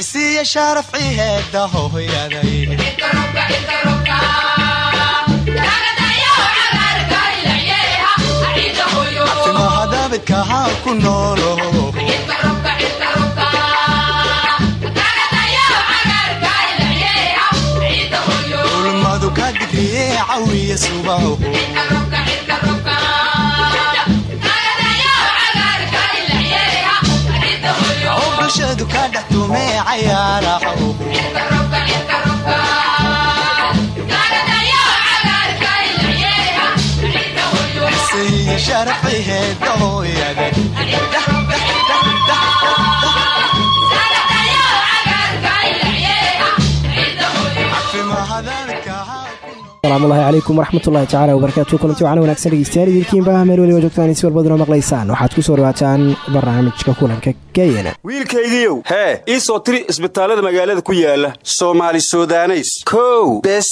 cisiiya sharafci heeda hooyaday timahadabidkaha ku noolo ulmadu ka digriye cawiya subaho bulshadu asalaamullahi calaykum waraxmatullahi tacala wabarakaatu kulanti waxaana wanagsan dhegeystayaal idinkiinba meel weliba joogtaan si walbaduna maqlaysaan. Waxaad ku soo dhawaataan barnaamijka kulanka keyana wiilkaygiiow hee ii soo tiri isbitaallada magaalada ku yaalla soomaali sudaneys. Kow bes.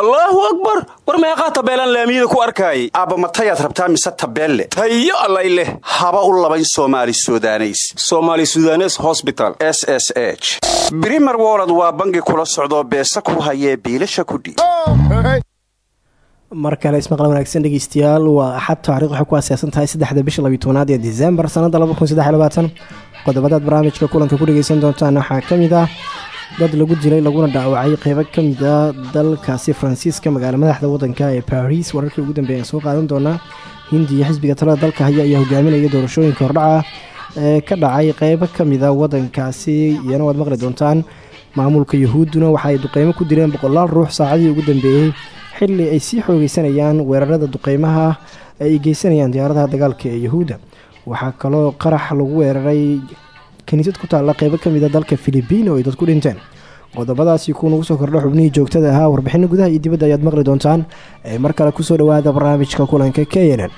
Allaahu akbar! War meeqaa tabeelaan laamiyada ku arkaayay aabbamatayaad rabtaa mise tabeelle? Tayo allay leh. Haba u labayn soomaali sudaneys. Somaali sudanes hosbital s s h. Brimer wolod waa bangi kula socdoo beesa ku hayee biilasha kudhiib mar kale ismaqal wanaagsan dhegeystayaal waa axad taariikh waxay ku aaseysan tahay saddexda bisha labiy tobanaad ee disembar sanadda qodobadaad barnaamijka kulanka ku dhegeysan doontaan waxaa ka mid ah dad lagu dilay laguna dhaawacay qeybo ka mid a dalkaasi faransiiska magaala madaxda wadanka ee baris wararkii ugu dambeeya soo qaadan doonaa hindiya xisbiga talada dalka haya ayaa hogaaminaya doorashooyinka hordhaca ee ka dhacay qeybo kamida wadankaasi. Iyana waad maqli doontaan maamulka yahuudduna waxa ay duqeymo ku dileen boqolaal ruux saacadii ugu dambeeyey xilli ay sii xoogeysanayaan weerarada duqeymaha ay geysanayaan diyaaradaha dagaalka ee yahuudda. Waxaa kaloo qarax lagu weeraray kiniisad ku taalla qeybo ka mid a dalka filibiin oo ay dad ku dhinteen. Qodobadaasi kuu nagu soo kordha xubnihii joogtada ahaa warbixino gudaha iyo dibadda ayaad maqli doontaan ee mar kale ku soo dhawaada barnaamijka kulanka keynan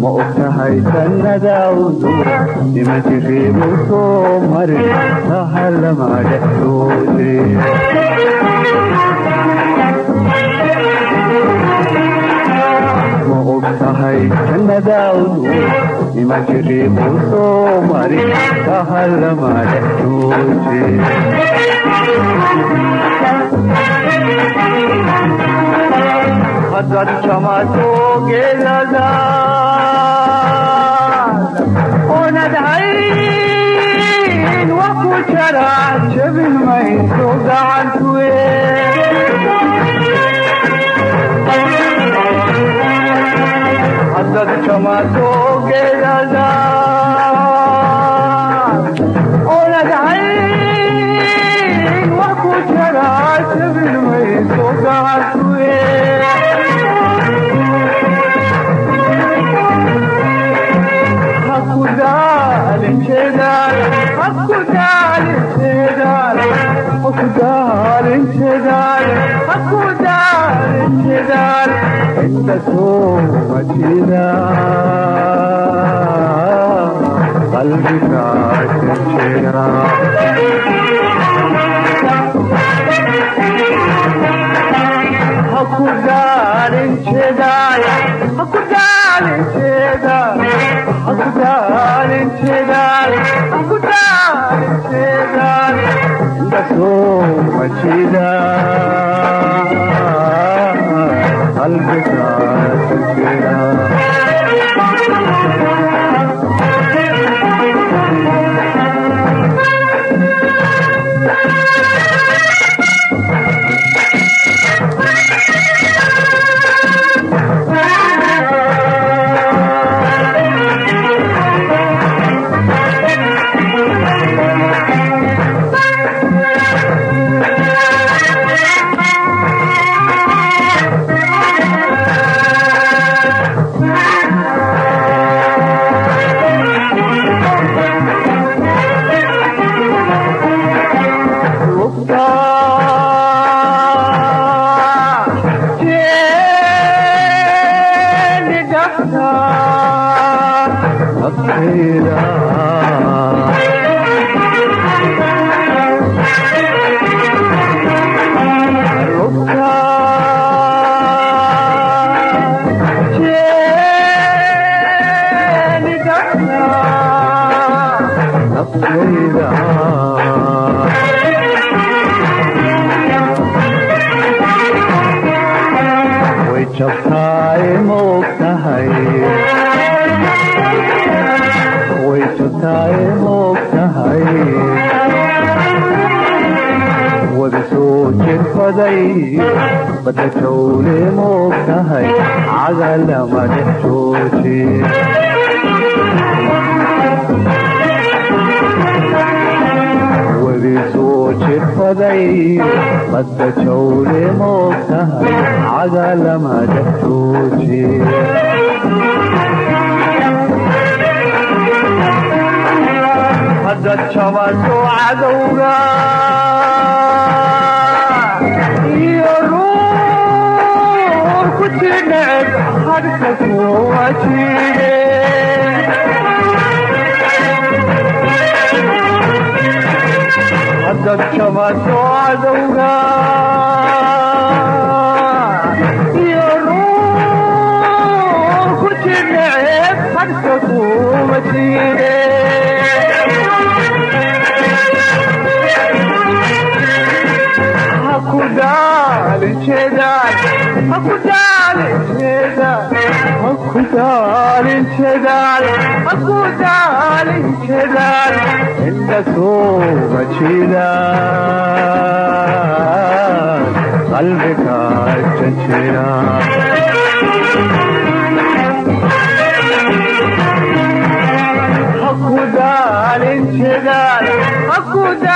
ma ogtahay sanadaawdu nimankiriibu soo mari sahalama dhexdoode ma ogtahay sanadaawdu nimankiriibu soo mari sahalama dhexdoode hadad dad kama geedada Oh مدينة قلبك عشق شيرة هكذا شدايا هكذا شدايا هكذا شدايا هكذا شدايا بس هو شدايا على البساط الشراب wada soo jirfaday soo jirfaday badda jawle moog tahay cagalama dhex jooji haddaad jabato cadowga iyo ruur ku jineceb hadhka kuwa jire haddaad jabato cadowga iyo ruur ku jineceb hadhka kuwa jire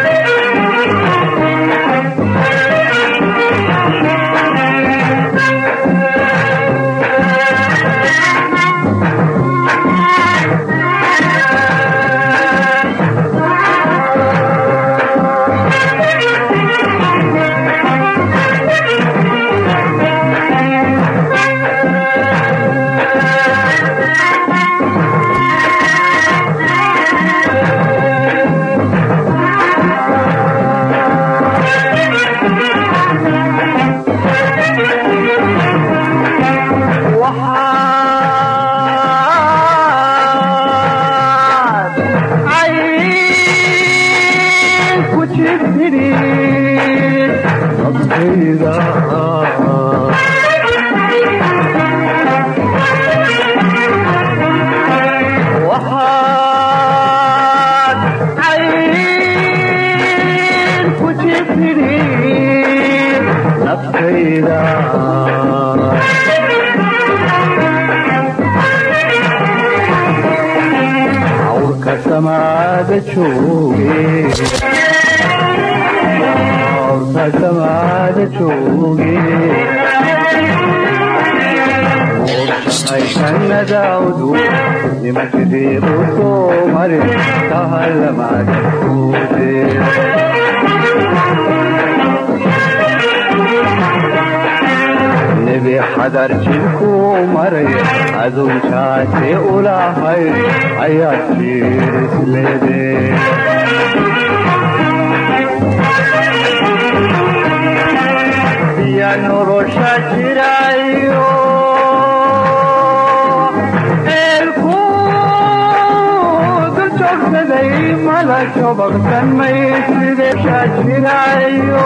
ayaad jirisleede ya nolosha jirayo eelku dul joogsaday mala jobagsan mayside jirayo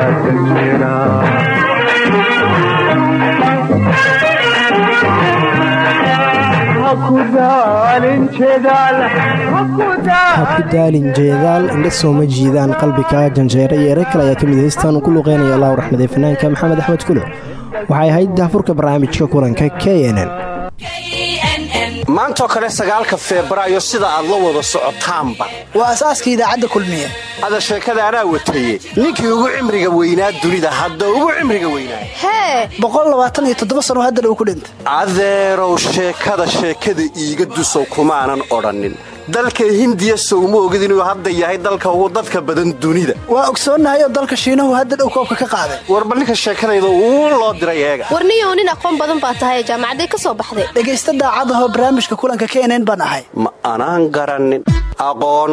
hakudaalin jeedaal indha sooma jiidaan qalbiga janjeera iyo eray kale ayaa ka mid heystaan uu ku luqeynaya allahu raxmaday fanaanka maxamed axmed kulo waxay ahayd daafurka barnaamijka kulanka k n n maantoo kale sagaalka febraayo sida aad la wada socotaanba. Waa asaaska idaacadda kulmiye. Hada sheekada anaa wataye ninkii ugu cimriga weynaa dunida hadda ugu cimriga weynaa. Hee! Sano hadda dhow ku dhintay. Adeerow sheekada sheekada iiga dusow kumaanan odhannin dalka hindiya sowma ogid inuu hadda yahay dalka ugu dadka badan dunida. Waa ogsoonnahay oo dalka shiinahu hadda dhow koobka ka qaaday. Warba ninka sheekadayda uu loo diray eega. Warniyow nin aqoon badan baa tahay jaamacaday ka soo baxday. Dhegaysta daacadahoo barnaamijka kulanka knn baan ahay. Ma anaan garannin aqoon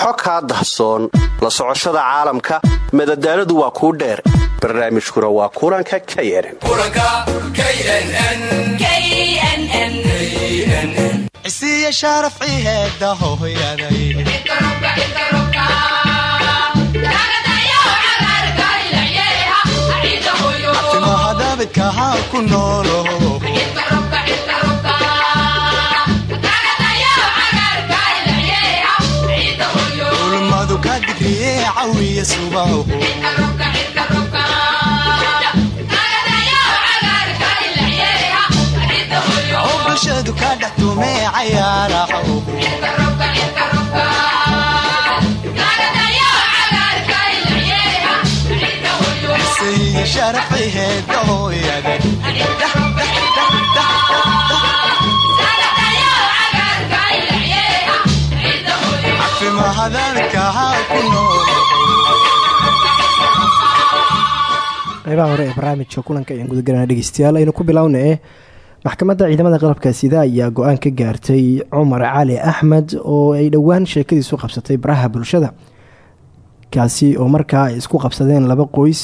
xo kaa dahsoon. La socoshada caalamka madadaaladu waa kuu dheer. Barnaamijkuna waa kulanka cisiiya shaaraf ciheeda hooyaday timaha daabidka haa ku noolo. Ulmadu ka digriye cawiya subaho bulshadu ka dhex tumee daabidka haa ku noolo qeybaha hore ee barnaamijka kulanka ayaan gudagalana dhegeystayaal aynu ku bilowna eh maxkamadda ciidamada qalabka sida ayaa go'aan ka gaartay cumar cali axmed oo ay dhowaan sheekadiisu qabsatay baraha bulshada. Kaasi oo markaa ay isku qabsadeen laba qoys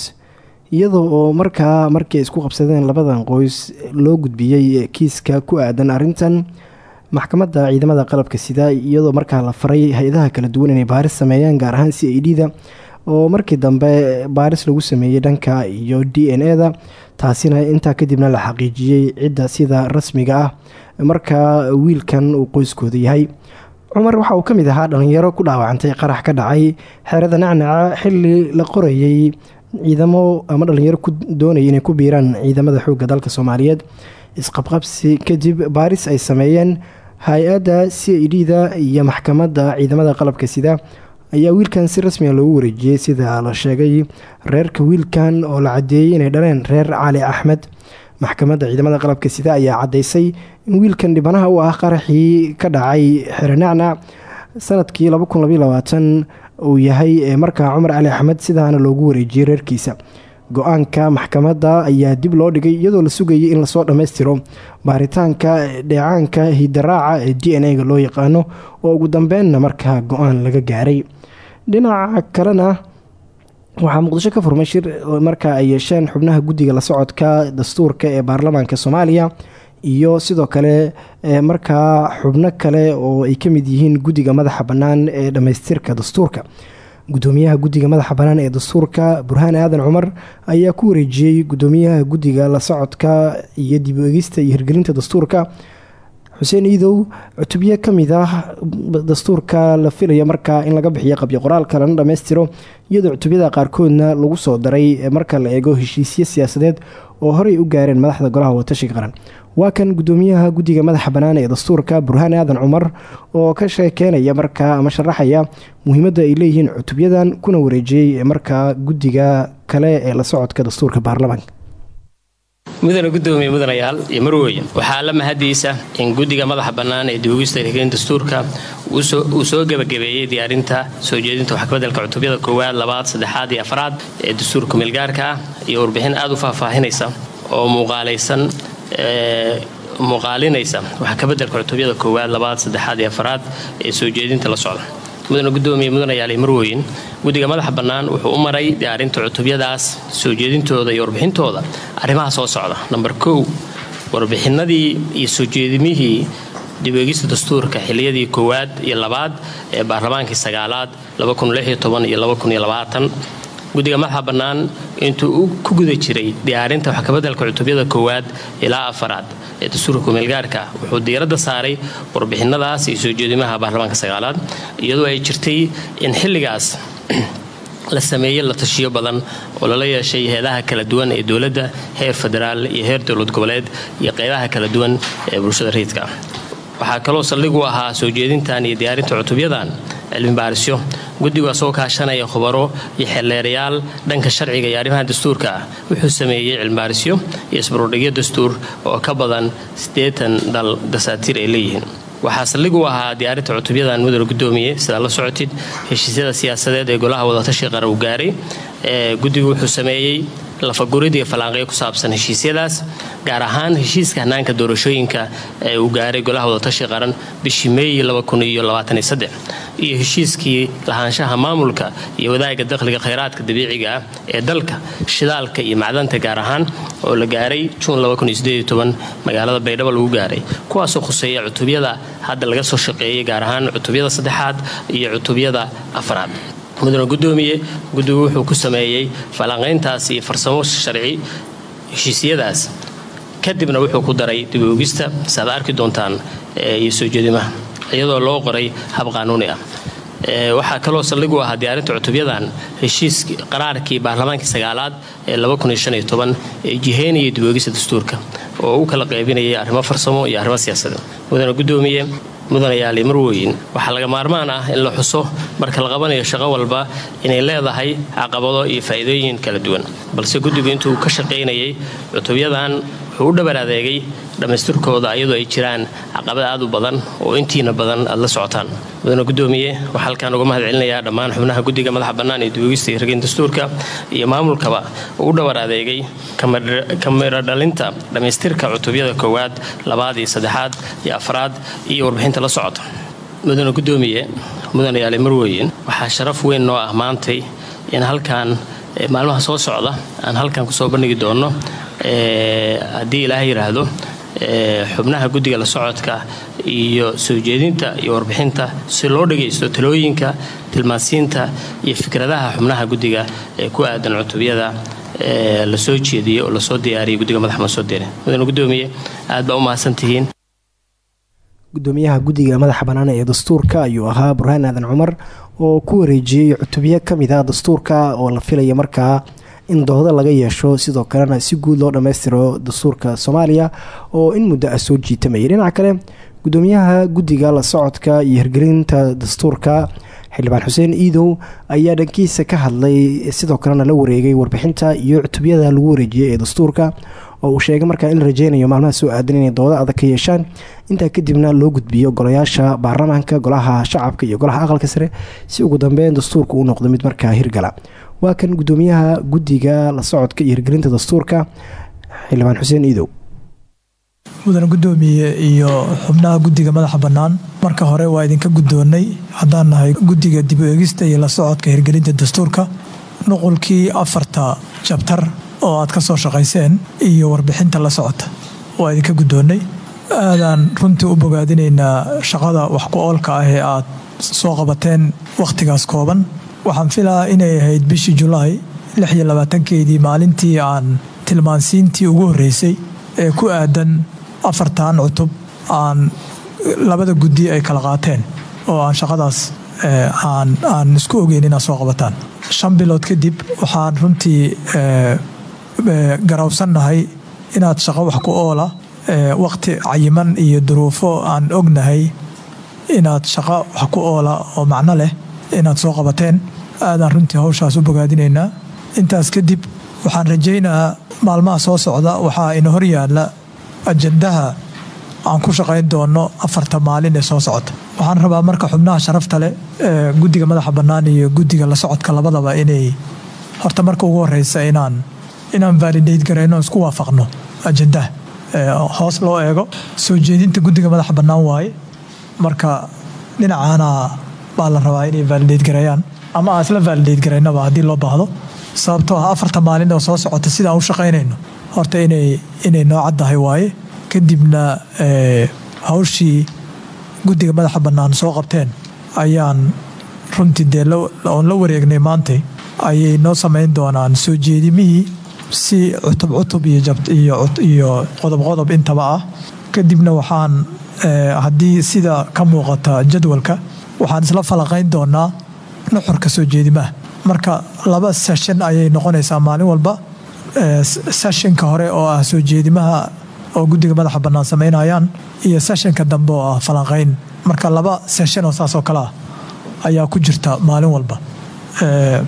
iyadoo oo markaa markii ay isku qabsadeen labadan qoys loo gudbiyey kiiska ku aadan arintan maxkamadda ciidamada qalabka sida iyadoo markaa la faray hay'adaha kala duwan inay baaris sameeyaan gaar ahaan c i d da oo markii dambe baaris lagu sameeyey dhanka iyo d n e da taasina intaa kadibna la xaqiijiyey cidda sida rasmiga ah. Markaa wiilkan uu qoyskooda yahay cumar waxa uu ka mid ahaa dhalinyaro ku dhaawacantay qarax ka dhacay xeerada nacnaca xili la qorayay ciidamo ama dhalinyaro ku doonaya inay ku biiraan ciidamada xoogga dalka soomaaliyeed. Isqabqabsi kadib baaris ay sameeyeen hay'adda c i d da iyo maxkamadda ciidamada qalabka sida ayaa wiilkan si rasmiga loogu wareejiyey sida la sheegay reerka wiilkan oo la cadeeyey inay dhaleen reer cali axmed. Maxkamadda ciidamada qalabka sida ayaa caddeysay in wiilkan dhibanaha u ah qaraxii ka dhacay xerenacnac sannadkii uu yahay ee markaa cumar cali axmed sidaana loogu wareejiyey reerkiisa. Go'aanka maxkamadda ayaa dib loo dhigay iyadoo la sugayay in la soo dhammaystiro baaritaanka dheecaanka hidaraaca ee d n a ga loo yaqaano oo ugu dambeynna markaa go'aan laga gaaray dhinaca kalena waxaa muqdisho ka furmay shir markaa ay yeesheen xubnaha guddiga la socodka dastuurka ee baarlamaanka soomaaliya iyo sidoo kale markaa xubno kale oo ay ka mid yihiin guddiga madaxa bannaan ee dhammaystirka dastuurka. Gudoomiyaha guddiga madaxa bannaan ee dastuurka burhaan aadan cumar ayaa ku wareejiyey gudoomiyaha guddiga la socodka iyo dib u egista iyo hirgelinta dastuurka xuseen iidow cutubyo ka mid ah dastuurka la filaya markaa in laga bixiyo qabyo qoraalka lana dhammaystiro iyadoo cutubyada qaarkoodna lagu soo daray marka la eego heshiisyo siyaasadeed oo horey u gaareen madaxda golaha watashiga qaran. Waa kan gudoomiyaha guddiga madaxa bannaan ee dastuurka burhaan aadan cumar oo ka sheekeynaya markaa ama sharaxaya muhiimadda ay leeyihiin cutubyadan kuna wareejiyey markaa guddiga kale ee la socodka dastuurka baarlamaanka mudana gudoomiye mudanayaal iyo marwey waxaa la mahadiisa in guddiga madaxa bannaan ee diwogista hirgelin dastuurka uu soo gebagabeeyey diyaarinta soo jeedinta waxkabedelka cutubyada koowaad labaad saddexaad iyo afraad ee dastuurka meelgaarka ah iyo warbixin aad u faahfaahinaysa oo muuqaalaysan muuqaalinaysa waxkabedelka cutubyada koowaad labaad saddexaad iyo afraad ee soo jeedinta la socda mudana gudoomiye mudanayaal iyo marweyn guddiga madaxa bannaan wuxuu u maray diyaarinta cutubyadaas soo jeedintooda iyo warbixintooda. Arrimaha soo socda. Namber kow warbixinadii iyo soo jeedimihii dibeegista dastuurka xiliyadii koowaad iyo labaad ee baarlamaankii sagaalaad iyo guddiga madaxa bannaan intuu ku guda jiray diyaarinta waxkabedelka cutubyada koowaad ilaa afaraad ee dastuurka kumeelgaarka wuxuu diiradda saaray warbixinadaas iyo soo jeedimaha baarlamaanka sagaalaad iyadoo ay jirtay in xilligaas la sameeyey la tashiyo badan oo lala yeeshay heedaha kala duwan ee dowladda heer federaal iyo heer dowlad goboleed iyo qeybaha kala duwan ee bulshada rayidka waxaa kaloo saldhig u ahaa soo jeedintan iyo diyaarinta cutubyadan cilmi baarisyo guddigu asagoo kaashanaya khubaro iyo xeelleerayaal dhanka sharciga iyo arrimaha dastuurka ah. Wuxuu sameeyey cilmibaarisyo iyo isbarudhigyo dastuur oo ka badan siddeetan dal dasaatiir ay leeyihiin. Waxaa saldhig u ahaa diyaarinta cutubyadan mudane gudoomiye sidaa la socotid heshiisyada siyaasadeed ee golaha wadatashi qaran uu gaaray guddigu wuxuu sameeyey lafagurid iyo falanqeyo ku saabsan heshiisyadaas gaar ahaan heshiiska hanaanka doorashooyinka ee uu gaaray golaha wadatashi qaran bishii meey iyo heshiiskii lahaanshaha maamulka iyo wadaaga dakhliga khayraadka dabiiciga ah ee dalka shidaalka iyo macdanta gaar ahaan oo la gaaray juun magaalada baydhabo lagu gaaray kuwaasoo khuseeya cutubyada hadda laga soo shaqeeyay gaar ahaan cutubyada saddexaad iyo cutubyada afraad mudane gudoomiye guddigu wuxuu ku sameeyey falanqayntaas iyo farsamo sharci heshiisyadaas. Kadibna wuxuu ku daray dib-oogista saad arki doontaan iyo soo jeedimaha iyadoo loo qoray hab qaanuuni ah. Waxaa kaloo saldhig u ahaa diyaarinta cutubyadan heshiis qaraarkii baarlamaankii sagaalaad ee jiheynaya dib-oogista dastuurka oo u kala qaybinayay arrimo farsamo iyo arrimo siyaasadeed. Mudane gudoomiye mudanayaali marweyn waxaa laga maarmaan ah in la xuso marka la qabanayo shaqo walba inay leedahay caqabado iyo faa'iidooyin kala duwan. Balse guddigu intuu ka shaqaynayay cutubyadan wuxuu u dhabar adeegay dhammaystirkooda iyadoo ay jiraan caqabad aad u badan oo intiina badan aad la socotaan. Mudane gudoomiye waxaa halkaan uga mahad celinayaa dhammaan xubnaha guddiga madaxa bannaan ee duugista iyo hirgeyn dastuurka iyo maamulkaba uu u dhabar adeegay kamiro dhalinta dhammaystirka cutubyada koowaad labaad iyo saddexaad iyo afraad iyo warbixinta la socota. Mudane gudoomiye mudane yaale waxaa sharaf weyn noo ah maantay in halkaan maalmaha soo socda aan halkan ku soo bandhigi doono haddii ilaaha yidhaahdo xubnaha guddiga la socodka iyo soo jeedinta iyo warbixinta si loo dhagaysto talooyinka tilmaansiinta iyo fikradaha xubnaha guddiga ee ku aadan cutubyada la soo jeediyey oo la soo diyaariyay guddiga madaxa soo diray mudane gudoomiye aad baa u mahadsantihiin gudoomiyaha guddiga madaxa bannaan ee dastuurka ayuu ahaa burhaan aadan cumar oo ku wareejiyey cutubyo ka mid ah dastuurka oo la filaya markaa in doodo laga yeesho sidoo kalena si guud loo dhammaystiro dastuurka soomaaliya oo in muddo ah soo jiitamayay dhinaca kale gudoomiyaha guddiga la socodka iyo hirgelinta dastuurka xildhibaan xuseen iidow ayaa dhankiisa ka hadlay sidoo kalena la wareegay warbixinta iyo cutubyada lagu wareejiyey ee dastuurka oo uu sheegay markaa in la rajeynayo maalmaha soo aadan inay doodo adag ka yeeshaan. Intaa kadibna loo gudbiyo golayaasha baarlamaanka golaha shacabka iyo golaha aqalka sare si ugu dambeyn dastuurka uu noqdo mid markaa hirgala waa kan gudoomiyaha guddiga la socodka iyo hirgelinta dastuurka xildhibaan xuseen iidow. Mudane gudoomiye iyo xubnaha guddiga madaxa bannaan. Marka hore waa idinka guddoonnay. Haddaan nahay guddiga dib u eegista iyo la socodka hirgelinta dastuurka nuqulkii afarta jabtar oo aad ka soo shaqayseen iyo warbixinta la socota. Waa idinka guddoonnay. Aadaan runtii u bogaadinaynaa shaqada wax ku oolka ah ee aad soo qabateen wakhtigaas kooban waxaan filahaa inay ahayd bishii julaay lix iyo labaatankeedii maalintii aan tilmaansiintii ugu horreysay ee ku aadan afartan cutub aan labada guddi ay kala qaateen oo aan shaqadaas aan isku ogeyn inaad soo qabataan. Shan bilood kadib waxaan runtii garawsannahay inaad shaqo wax ku oola wakhti cayiman iyo duruufo aan ognahay inaad shaqo wax ku oola oo macno leh inaad soo qabateen aadaan runtii hawshaas u bogaadinaynaa intaas kadib waxaan rajaynayaa maalmaha soo socda waxaa ina hor yaalla ajandaha aan ku shaqayn doono afarta maalin ee soo socota waxaan rabaa marka xubnaha sharafta leh ee guddiga madaxa bannaan iyo guddiga la socodka labadaba inay horta marka ugu horeysa inaan inaan validate garayno isku waafaqno ajandaha hoos loo eego soo jeedinta guddiga madaxa bannaan waaye marka dhinacaana baa la rabaa inay validate gareeyaan ama aan isla validate garaynaba haddii loo baahdo. Sababtoo ah afarta maalin oo soo socota sidaan u shaqaynayno. Horta inay inay noo caddahay waaye. Kadibna hawshii guddiga madaxa bannaan soo qabteen ayaan runtii dee oon la wareegnay maantay ayay noo samayn doonaan soo jeedimihii si cutub cutub iyo qodob qodob intaba ah. Kadibna waxaan haddii sida ka muuqata jadwalka waxaan isla falaqayn doonaa nuxurka soo jeedimaha marka laba session ayay noqonaysaa maalin walba sessionka hore oo ah soo jeedimaha oo guddiga madaxa bannaan samaynayaan iyo seshanka dambe oo ah falanqayn marka laba seshan oo saas oo kale ah ayaa ku jirta maalin walba. Ee,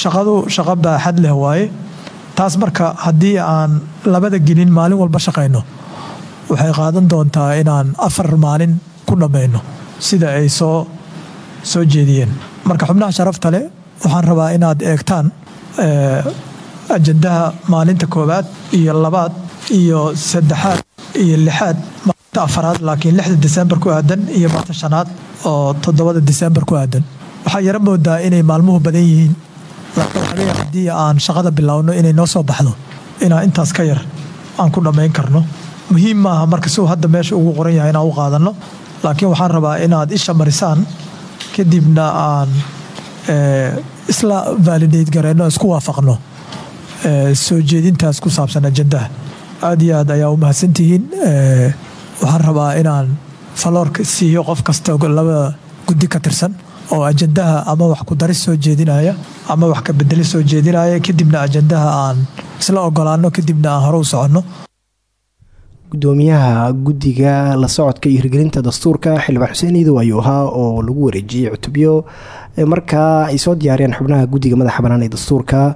shaqadu shaqo baaxad leh waaye. Taas marka haddii aan labada gelin maalin walba shaqayno waxay qaadan doontaa inaan afar maalin ku dhammayno sida ay soo soo jeediyeen. Marka xubnaha sharafta leh waxaan rabaa inaad eegtaan ee, ajandaha maalinta koowaad iyo labaad iyo saddexaad iyo lixaad maalinta afaraad laakiin lixda disembar ku aadan iyo maalinta shanaad oo toddobada disembar ku aadan. Waxaa yaro moodaa inay maalmuhu badan yihiin haddii aan shaqada bilaawno inay noo soo baxdo inaan intaas ka yar aan ku dhammayn karno. Muhiim maaha marka si hadda meesha ugu qoran yahay inaan u qaadanno laakiin waxaan rabaa inaad isha marisaan kadibna aan eh, isla validate gareyno isku waafaqno. Eh, soo jeedintaas ku saabsan ajandaha aad iyo aad ayaa u mahadsantihiin. Eh, waxaan rabaa inaan faloorka siiyo qof kasta laba guddi ka tirsan oo ajandaha ama wax ku daris soo jeedinaya ama wax ka bedeli soo jeedinaya. Kadibna ajandaha aan isla ogolaano kadibna aan hore u soconno gudoomiyaha guddiga la socodka iyo hirgelinta dastuurka xildhibaan xuseen iidow ayuu ahaa oo lagu wareejiyey cutubyo. Markaa ay soo diyaariyeen xubnaha guddiga madaxa bannaan ee dastuurka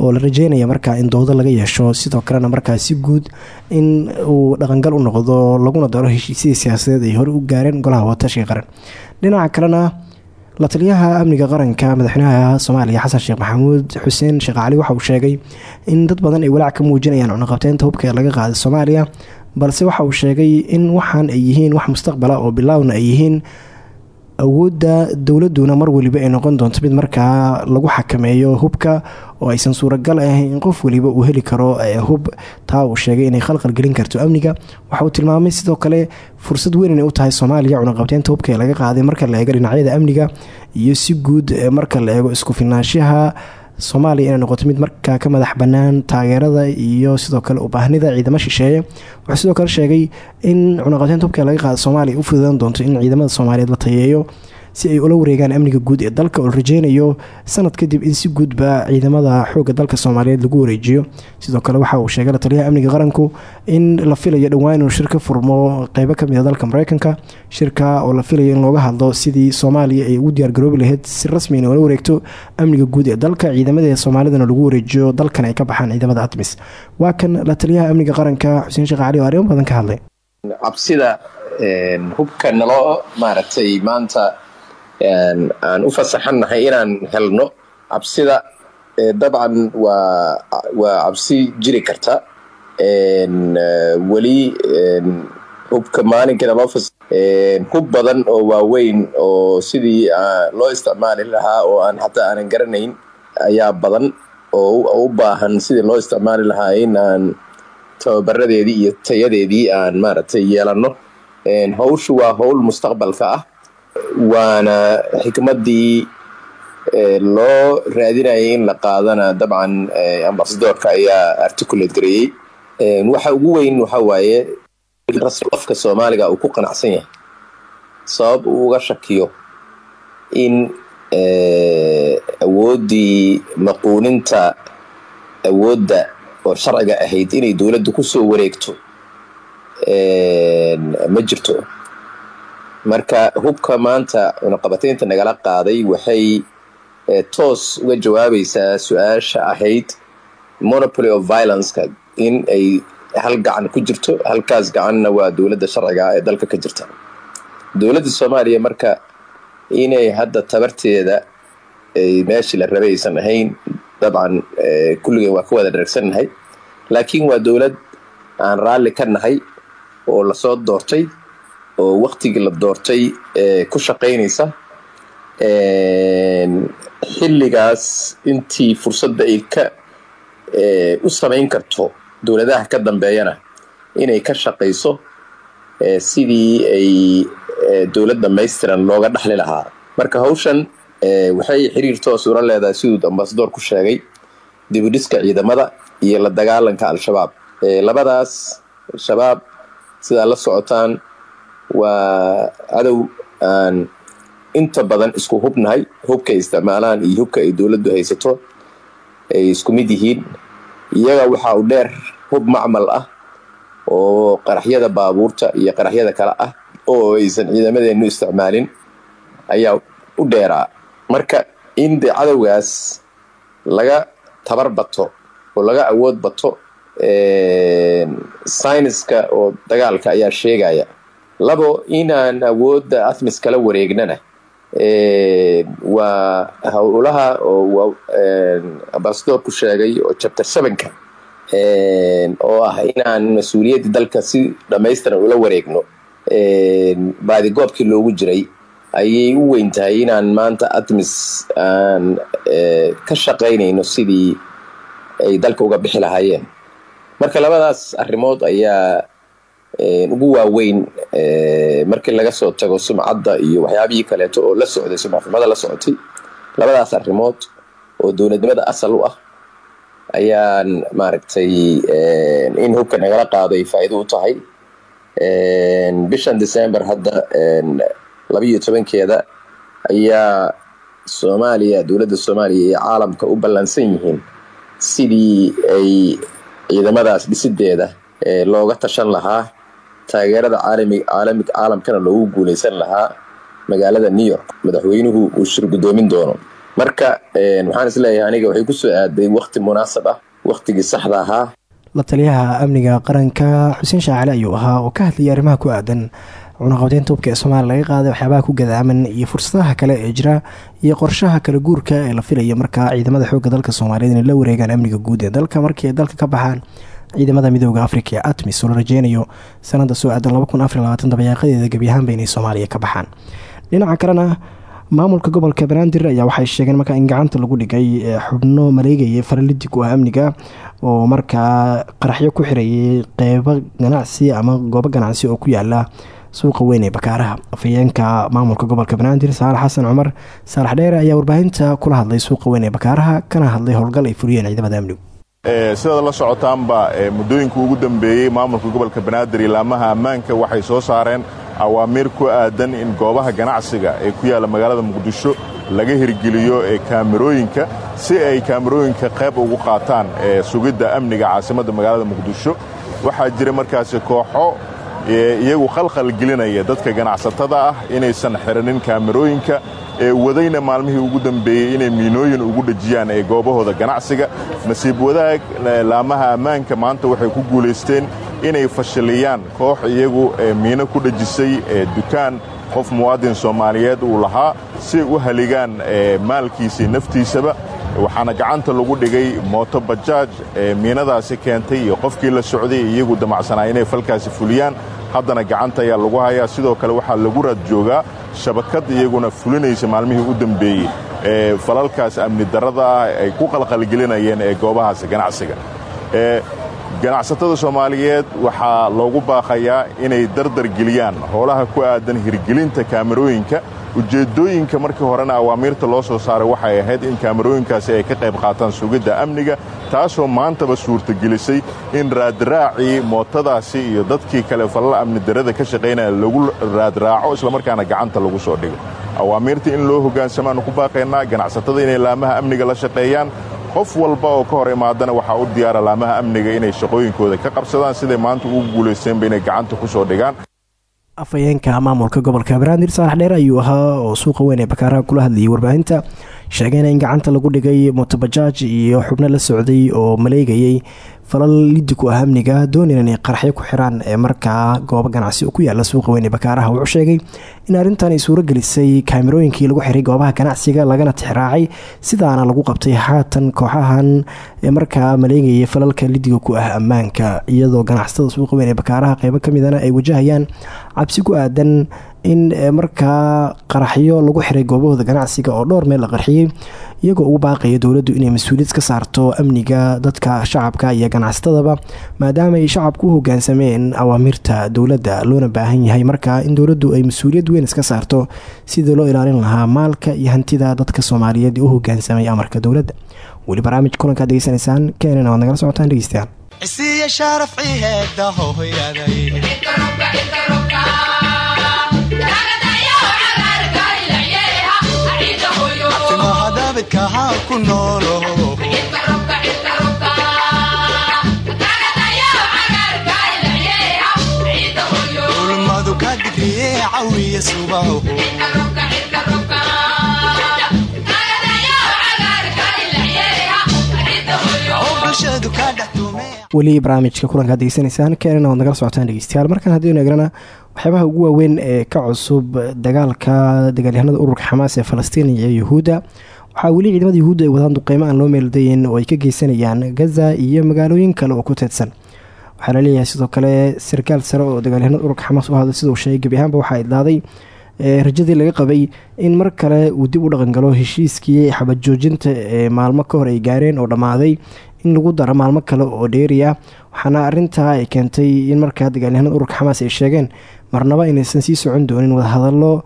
oo la rajeynaya markaa in doodo laga yeesho sidoo kalena markaa si guud in uu dhaqangal u noqdo laguna daro heshiisyadii siyaasadeed ay hore u gaareen golaha watashiga qaran. Dhinaca kalena la taliyaha amniga qaranka madaxweynaha soomaaliya xasan sheekh maxamuud xuseen sheekh cali waxa uu sheegay in dad badan ay walaac ka muujinayaan cunaqabteynta hubka laga qaaday soomaaliya balse waxa uu sheegay in waxaan ay yihiin wax mustaqbala oo bilaawna ay yihiin. Awoodda dowladuna mar weliba ay noqon doonto mid markaa lagu xakameeyo hubka oo aysan suuragal ahayn in qof weliba uu heli karo ee hub. Taa uu sheegay inay khalqal gelin karto amniga. Waxa uu tilmaamay sidoo kale fursad weyn inay u tahay soomaaliya cunaqabteynta hubka ee laga qaaday marka la eego dhinacyada amniga iyo si guud ee marka la eego isku filnaanshaha soomaaliya inay noqoto mid markaa ka madax bannaan taageerada iyo sidoo kale ubaahnida ciidamo shisheeye. Wuxuu sidoo kale sheegay in cunaqabteynta hubka laga qaada soomaaliya u fududan doonto in ciidamada soomaaliyeed la tayeeyo si ay ula wareegaan amniga guud ee dalka oo la sanad kadib in si guudba ciidamada xooga dalka soomaaliyeed lagu wareejiyo. Sidoo kale waxa uu sheegay taliyaha amniga qaranku in la filayo dhowaan inuu shir ka furmo qeybo ka mid a dalka mareykanka shirka oo la filayo in looga hadlo sidii soomaaliya ay ugu diyaargaroobi lahayd si rasmi in ula wareegto amniga guud ee dalka. Ciidamada soomaalidana lagu wareejiyo dalkan ay ka baxaan ciidamada atmis waa la taliyaha amniga qaranka xuseen sheekh oo arrimo badan ka hadlay. Cabsida hubka naloo maaragtay maanta aan u fasaxannahay inaan helno. Cabsida dabcan waa waa cabsi jiri karta. Weli hubka maalinkiina loo hub badan oo waaweyn oo sidii loo isticmaali lahaa oo aan xataa aanan garanayn ayaa badan oo u baahan sidii loo isticmaali lahaa in aan tababaradeedii iyo tayadeedii aan maaragtay yeelanno. Hawshu waa howl mustaqbalka ah waana xikmaddii loo raadinayay in la qaadana. Dabcan ambasadoorka ayaa articulate gareeyey. Waxa ugu weyn waxa waaye qofka soomaaliga uu ku qanacsan yahay. Sabab uu uga shakiyo in awooddii maquuninta awoodda oo sharciga ahayd inay dowladdu ku soo wareegto ma jirto marka hubka maanta cunaqabataynta nagala qaaday waxay toos uga jawaabaysaa su'aasha ahayd monopoly of violenceka in ay hal gacan ku jirto halkaas gacanna waa dowladda sharciga ah ee dalka ka jirta. Dowladda soomaaliya marka inay hadda tabarteeda meeshii la rabay aysan ahayn dabcan kulligeen waa ka wada dharagsannahay laakiin waa dowlad aan raalli ka nahay oo la soo doortay oo waktigii la doortay ku shaqaynaysa xilligaas intii fursadda ay ka u samayn karto dowladaha ka dambeeyana inay ka shaqayso sidii ay dowlad dhamaystiran looga dhaxli lahaa. Marka hawshan waxay xiriir toos ula leedahay siduu ambasadoor ku sheegay dibudhiska ciidamada iyo la dagaalanka al-shabaab. Labadaas al-shabaab sidaa la socotaan waa cadow aan inta badan isku hubnahay hubka ay isticmaalaan iyo hubka ay dowladdu haysato ay isku mid yihiin. Iyaga waxa uu dheer hub macmal ah oo qaraxyada baabuurta iyo qaraxyada kale ah oo aysan ciidamadeenu isticmaalin ayaa u dheeraa. Marka in de cadowgaas laga tabar bato oo laga awood bato syniska oo dagaalka ayaa sheegaya labo inaan awoodda athmis kala wareegnana waa howlaha oo ambasadorku sheegay oo chapter sevenka oo ah inaan mas'uuliyaddii dalka si dhamaystiran ula wareegno baadigoobkii loogu jiray ayay u weyn tahay inaan maanta atmis aan ka shaqaynayno sidii ay dalka uga bixi lahaayeen. Marka labadaas arrimood ayaa ugu waaweyn markii laga soo tago sumcadda iyo waxyaabihii kaleeto oo la socday sumcadxumada la socotay labadaas arrimood oo dowladnimada asal u ah ayaan maaragtay in hubka nagala qaado ay faa'iido u tahay. Bishan december hadda labiiyo tobankeeda ayaa soomaaliya dowladda soomaaliya iyo caalamka u ballansan yihiin sidii ay ciidamadaas dhisideeda looga tashan lahaa taageerada caalamkana loogu guuleysan lahaa magaalada new york. Madaxweynuhu uu shir guddoomin doono. Marka waxaan is leeyahay aniga waxay ku soo aaday wakti munaasab ah waktigii saxda ahaa. La taliyaha amniga qaranka xuseen shaacale ayuu ahaa oo ka hadlayay arrimaha ku aadan. Cunaqabateynta hubka ee soomaaliya laga qaaday waxyaabaha ku gadaaman iyo fursadaha kale ee jira iyo qorshaha kala guurka ee la filaya markaa ciidamada xoogga dalka soomaaliyeed inay la wareegaan amniga guud ee dalka markii dalka ka baxaan ciidamada midooda afrika ee atmis oo la rajeynayo sanada soo aadan dabayaaqadeeda gebi ahaanba inay soomaaliya ka baxaan. Dhinaca kalena maamulka gobolka banaadir ayaa waxay sheegeen markaa in gacanta lagu dhigay xubno maleegaya faralidig u ah amniga oo markaa qaraxyo ku xirayay qeybo ganacsi ama goobo ganacsi oo ku yaalla suuqa weyn ee bakaaraha. Afayeenka maamulka gobolka banaadir saalax xasan cumar saalax dheere ayaa warbaahinta kula hadlay suuqa weyn ee bakaaraha kana hadlay howlgal ay fuliyeen ciidamada amnigu sidaad la socotaanba muddooyinka ugu dambeeyey maamulka gobolka banaadir ilaamaha ammaanka waxay soo saareen awaamiir ku aadan in goobaha ganacsiga ee ku yaalla magaalada muqdisho laga hirgeliyo kaamirooyinka si ay kaamirooyinka qayb ugu qaataan sugidda amniga caasimadda magaalada muqdisho. Waxaa jira markaasi kooxo iyagu khalkhal gelinaya dadka ganacsatada ah inaysan xiranin kaamirooyinka ee wadayna maalmihii ugu dambeeyey inay miinooyin ugu dhejiyaan ee goobahooda ganacsiga. Nasiib wadaag laamaha ammaanka maanta waxay ku guulaysteen inay fashiliyaan koox iyagu miino ku dhejisay dukaan qof muwaadin soomaaliyeed uu lahaa si u haligaan maalkiisii naftiisaba. Waxaana gacanta lagu dhigay mooto bajaaj miinadaasi keentay iyo qofkii la socday iyagu damacsanaa inay falkaasi fuliyaan haddana gacanta ayaa lagu hayaa. Sidoo kale waxaa lagu raad joogaa shabakad iyaguna fulinaysa maalmihii u dambeeyey ee falalkaas amni darrada ah ay ku qalqalgelinayeen ee goobahaasi ganacsiga. Ganacsatada soomaaliyeed waxaa loogu baaqayaa inay dardar geliyaan. Howlaha ku aadan hirgelinta kaamirooyinka ujeeddooyinka markii horena awaamiirta loo soo saaray waxay ahayd in kaamirooyinkaasi ay ka qayb qaataan sugidda amniga taasoo maantaba suurtagelisay in raadraacii mootadaasi iyo dadkii kale falal amni darrada ka shaqaynaya lagu raadraaco islamarkaana gacanta lagu soo dhigo. Awaamiirta in loo hogaansamaanu ku baaqaynaa ganacsatada inay laamaha amniga la shaqeeyaan qof walba oo ka hor imaadana waxaa u diyaara laamaha amniga inay shaqooyinkooda ka qabsadaan siday maanta ugu guulaysteenba inay gacanta ku soo dhigaan afhayeenka maamulka gobolka banaadir saalax dheer ayuu ahaa oo suuqa weyn ee bakaaraha kula hadlayay warbaahinta. Sheegayna in gacanta lagu dhigay motobajaaj iyo xubno la socday oo maleegayay falal liddi ku ah amniga doonayna inay qaraxyo ku xiraan ee markaa goobo ganacsi oo ku yaalla suuqa weyn ee bakaaraha wuxuu sheegay in arrintan ay suuro gelisay kaamirooyinkii lagu xiray goobaha ganacsiga lagana tixraacay sidaana lagu qabtay haatan kooxahan ee markaa maleegayay falalka lidiga ku ah ammaanka iyadoo ganacsatada suuqa ee bakaaraha qeybo ka midana ay wajahayaan cabsi ku aadan in markaa qaraxyo lagu xiray goobahooda ganacsiga oo dhowr meel la qarxiyey iyagoo ugu baaqaya dowladdu inay mas'uuliyad ka saarto amniga dadka shacabka iyo ganacsatadaba maadaama ay shacabku u hogaansameen awaamiirta dowladda loona baahan yahay markaa in dowladdu ay mas'uuliyad weyn iska saarto sidii loo ilaalin lahaa maalka iyo hantida dadka soomaaliyeed ee u hogaansamay amarka dowladda. Weli barnaamij kulankaad degeysanaysaan keenana waad nagala socotaan dhegeystayaal hadabidkaha weli barnaamijka kulankaad degeysanaysaan keenana waad nagala socotaan dhegeystayaal. Markaan haddaynu egrana waxyaabaha ugu waaweyn ee ka cusub dagaalka dagaalyahanada ururka xamaas ee falastiin iyo yuhuudda. Waxaa weli ciidamada yuhuudda ay wadaan duqeymo aan loo meeldayin oo ay ka geysanayaan gaza iyo magaalooyin kale oo ku teedsan. Waxaa la leeyahay sidoo kale sarkaal sare oo dagaalyahanada ururka xamaas u hadlay sida uu sheegay gebi ahaanba waxaa idlaaday rajadii laga qabay in mar kale uu dib u dhaqangalo heshiiskii xabad joojinta ee maalmo ka hor ay gaareen oo dhammaaday in lagu daro maalmo kale oo dheeriya waxaana arintaa ay keentay in markaa dagaalyahanada ururka xamaas ay sheegeen marnaba inaysan sii socon doonin wadahadalo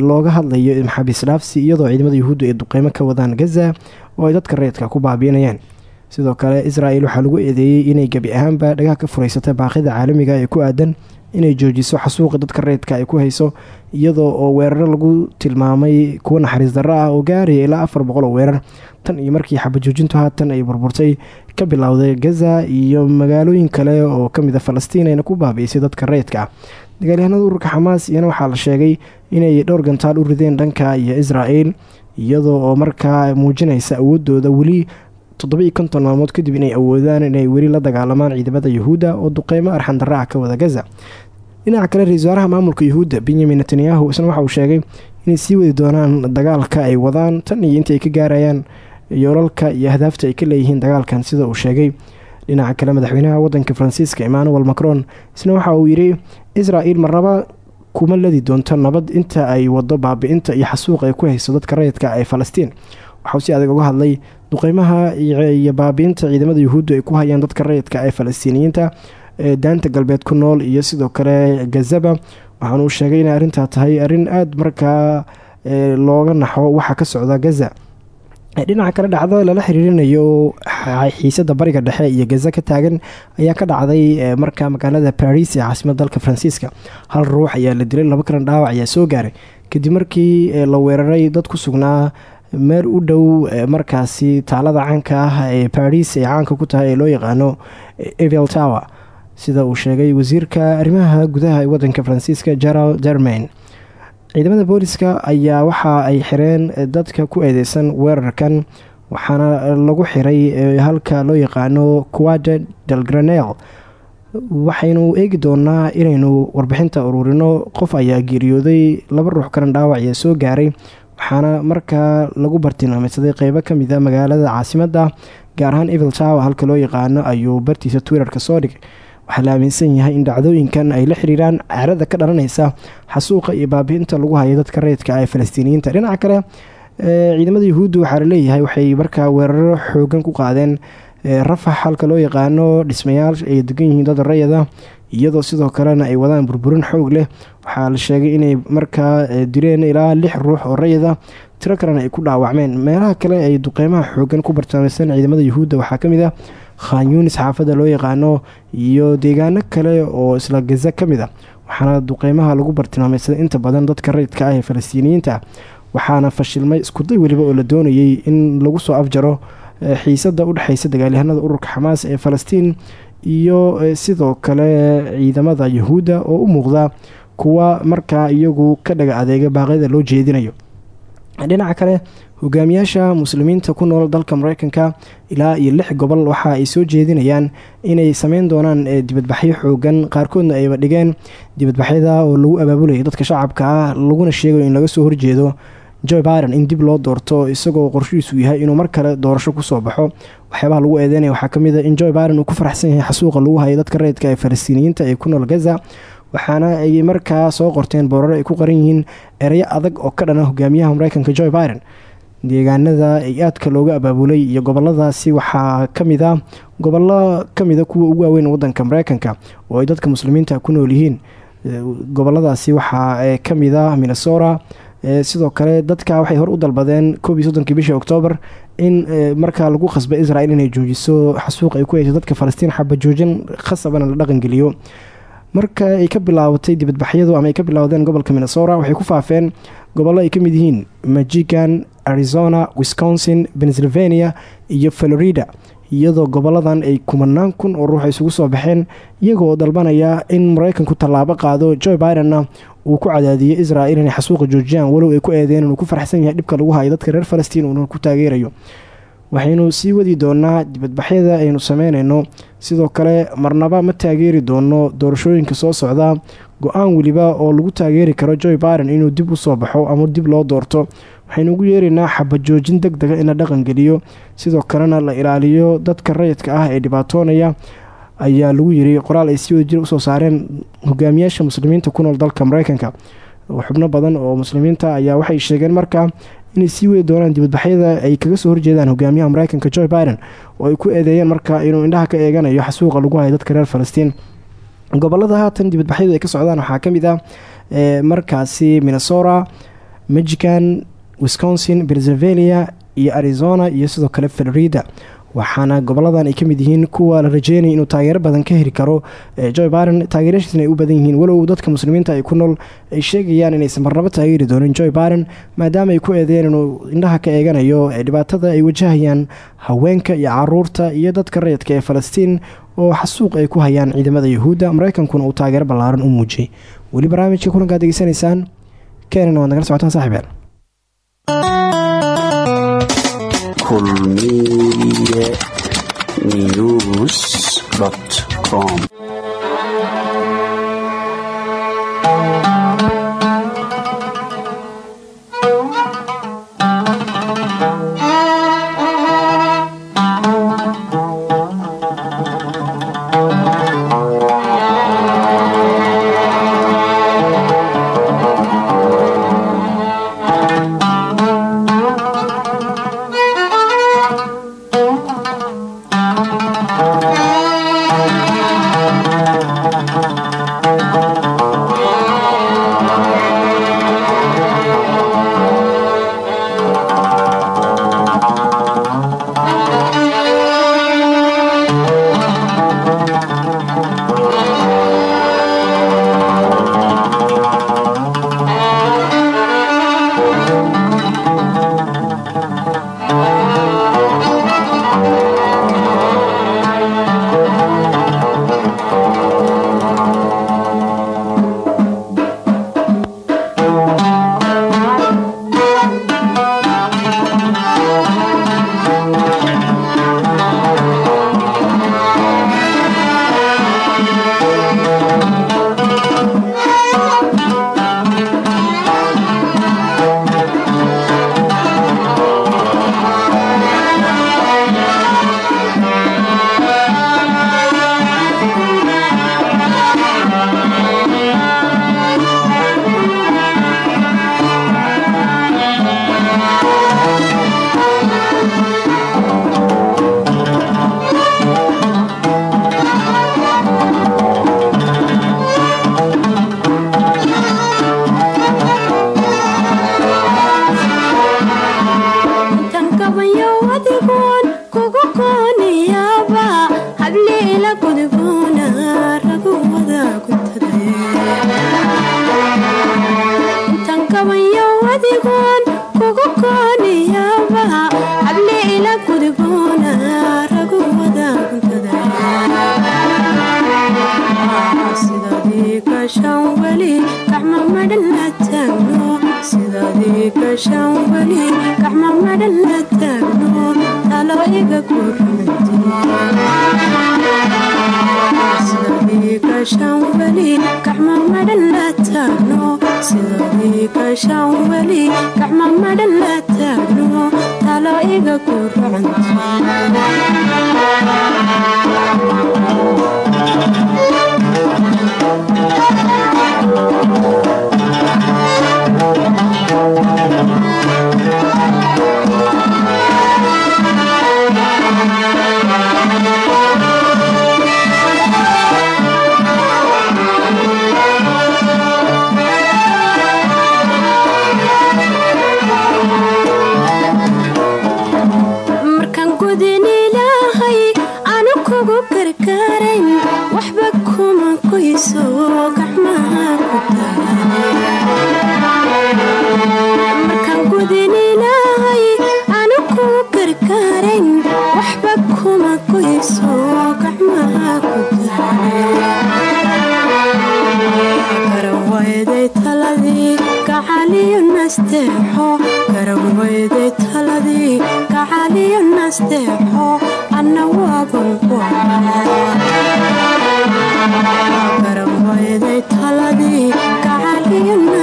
looga hadlayo maxaabiis dhaafsi iyadoo ciidamada yuhuudda ay duqeymo ka wadaan gaza oo ay dadka reedka ku baabiinayaan. Sidoo kale israel waxaa lagu eedeeyey inay gebi ahaanba dhagaha ka furaysata baaqida caalamiga ee ku aadan inay joojiso xasuuqi dadka reedka ay ku hayso iyadoo oo weeraro lagu tilmaamay kuwa naxariis darro ah oo gaaraya ilaa afar boqol oo weerar. Tan iyo markii xabajoojintu haatan ay burburtay ka bilowday gaza iyo magaalooyin kale oo ka mid a falastiin ayna ku baabi'isay dadka ah dagaalyahanada ururka xamaas iyana waxaa la sheegay inay dhowr gantaal u rideen dhanka iyo israel iyadoo oo markaa muujinaysa awoodooda weli toddoba-iyo konton maalmood kadib inay awoodaan inay weli la dagaalamaan ciidamada yuhuudda oo duqeymo arxandarra ah ka wada gaza. Dhinaca kale ra'isul maamulka yuhuudda benyamin netanyahu isna waxa uu sheegay inay sii wadi doonaan dagaalka ay wadaan tan iyo inta ay ka gaarayaan yoolalka iyo ahdaafta ay ka leeyihiin dagaalkan sida uu sheegay dhinaca kale madaxweynaha wadanka faransiiska emmanuel macron isna waxa uu yidhi israel marnaba kuma ladi doonto nabad inta ay wado baabi'inta iyo xasuuq ay ku hayso dadka rayidka ee falastiin. Waxauu si adag uga hadlay duqeymaha iyo baabi'inta ciidamada yuhuuddu ay ku hayaan dadka rayidka ee falastiiniyiinta ee daanta galbeed ku nool iyo sidoo kale gazaba. Waxaanuu sheegay inay arrintaa tahay arrin aada markaa looga naxo waxa ka socda gaza dhinaca kale dhacdo lala xiriirinayo xiisada bariga dhexe iyo gaza ka taagan ayaa ka dhacday markaa magaalada baris ee caasimada dalka faransiiska hal ruux ayaa la dilay laba kalan dhaawac ayaa soo gaaray. Kadib markii la weeraray dad ku sugnaa meel u dhow markaasi taalada caanka ah ee baris ee caanka ku tahay ee loo yaqaano evil tower. Sida uu sheegay wasiirka arrimaha gudaha ee wadanka faransiiska gerald germain ciidamada booliska ayaa waxa ay xireen dadka ku eedeysan weerarkan waxaana lagu xiray halka loo yaqaano del granel. Waxaynu eegi doonaa inaynu warbixinta ururino qof ayaa geeriyooday laba ruux kalan dhaawac ayaa soo gaaray waxaana markaa lagu bartilmaameysaday qeybo ka mid a magaalada caasimada gaar ahaan evil tower halka loo yaqaano ayuu bartiisa twitterka soo dhigay waxaa la aaminsan yahay in dhacdooyinkan ay la xiriiraan carada ka dhalanaysa xasuuqa iyo baabi'inta lagu hayo dadka rayidka ee falastiiniyiinta. Dhinaca kale ciidamada yuhuudda waxaa la leeyahay waxay markaa weeraro xoogan ku qaadeen rafax halka loo yaqaano dhismayaal ay degan yihiin dad rayada iyadoo sidoo kalena ay wadaan burburin xoog leh. Waxaa la sheegay inay markaa dileen ilaa lix ruux oo rayada tiro kalena ay ku dhaawacmeen. Meelaha kale ay duqeymaha xoogan ku bartilmaameysan ciidamada yuhuudda waxaa ka mid ah khan yunis xaafadda loo yaqaano iyo deegaano kale oo isla gaza ka mid a waxaana duqeymaha lagu bartilmaameysaday inta badan dadka rayidka ah ee falastiiniyiinta waxaana fashilmay iskuday weliba oo la doonayay in lagu soo afjaro xiisada u dhexeysa dagaalyahanada ururka xamaas ee falastiin iyo sidoo kale ciidamada yuhuudda oo u muuqda kuwa markaa iyagu ka dhaga adeega baaqyada loo jeedinayo. Dhinaca kale hogaamiyaasha muslimiinta ku nool dalka mareykanka ilaa iyo lix gobol waxa ay soo jeedinayaan inay sameyn doonaan dibadbaxyo xoogan qaarkoodna ayba dhigeen dibadbaxyada oo lagu abaabulaya dadka shacabka ah laguna sheegayo in laga soo horjeedo joe biden in dib loo doorto isagoo qorshihiisu yahay inuu mar kale doorasho ku soo baxo. Waxyaabaha lagu eedeynaya waxaa ka mid a in joe biden uu ku faraxsan yahay xasuuqa lagu hayo dadka rayidka ee falastiiniyiinta ee ku nool gaza waxaana ay markaa soo qorteen booraro ay ku qaran yihiin ereyo adag oo ka dhana hogaamiyaha mareykanka joe biden deegaanada ay aadka looga abaabulay iyo goboladaasi waxaa ka mid a gobollo kamida kuwa ugu waaweyn wadanka mareykanka oo ay dadka muslimiinta ku nool yihiin. Goboladaasi waxaa ka mid a minnesota sidoo kale dadka waxay hor u dalbadeen koob iyo soddonkii in markaa lagu khasbay israel inay joojiso xasuuq ay ku heyso dadka falastiin xaba joojin khasabana la dhaqangeliyo. Marka ay ka bilaabatay dibadbaxyadu ama ay ka bilaawdeen gobolka minnesota waxay ku faafeen gobollo ay ka mid yihiin michigan arizona wisconsin pennsylvania iyo florida iyadoo goboladan ay kumanaan kun oo ruux isugu soo baxeen iyaga oo dalbanaya in maraykanku tallaabo qaado. Joe bidenna uu ku cadaadiyey israel inay xasuuqa joojiyaan walow ay ku eedeen inuu ku farxsan yahay dhibka lagu hayo dadka reer falastiin uuna ku taageerayo. Waxaynu sii wadi doonaa dibadbaxyada aynu sameynayno sidoo kale marnaba ma taageeri doono doorashooyinka soo socda go'aan weliba oo lagu taageeri karo joe biden inuu dib u soo baxo ama dib loo doorto waxaynu ugu yeeraynaa xabajoojin deg dega in la dhaqangeliyo sidoo kalena la ilaaliyo dadka rayidka ah ee dhibaatoonaya ayaa lagu yiri qoraal ay si wada jir u soo saareen hogaamiyaasha muslimiinta ku nool dalka mareykanka. Xubno badan oo muslimiinta ayaa waxay sheegeen markaa inay sii wadi doonaan dibadbaxyada ay kaga soo horjeedaan hogaamiyaha mareykanka joe biden oo ay ku eedeeyeen marka inuu indhaha ka eeganayo xasuuqa lagu hayo dadka reer falastiin gobollada haatan dibadbaxyadu ay ka socdaan waxaa ka mid ah markaasi minnesota michigan wisconsin pennsylvania iyo arizona iyo sidoo kale florida. Waxaana goboladan ay ka mid yihiin kuwa la rajeynaya inuu taageero badan ka heli karo joe biden. Taageerashiisna ay u badan yihiin walow dadka muslimiinta ay ku nool ay sheegayaan inaysan marnabo taageeri doonin joe biden maadaama ay ku eedeeyeen inuu indhaha ka eeganayo dhibaatada ay wajahayaan haweenka iyo carruurta iyo dadka rayidka ee falastiin oo xasuuq ay ku hayaan ciidamada yuhuudda mareykankuna uu taageero ballaaran u muujiyay weli barnaamijka kulankaad degeysanaysaan keenana waad nagala socotaan saaxiibyaal kulmiye news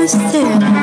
was there.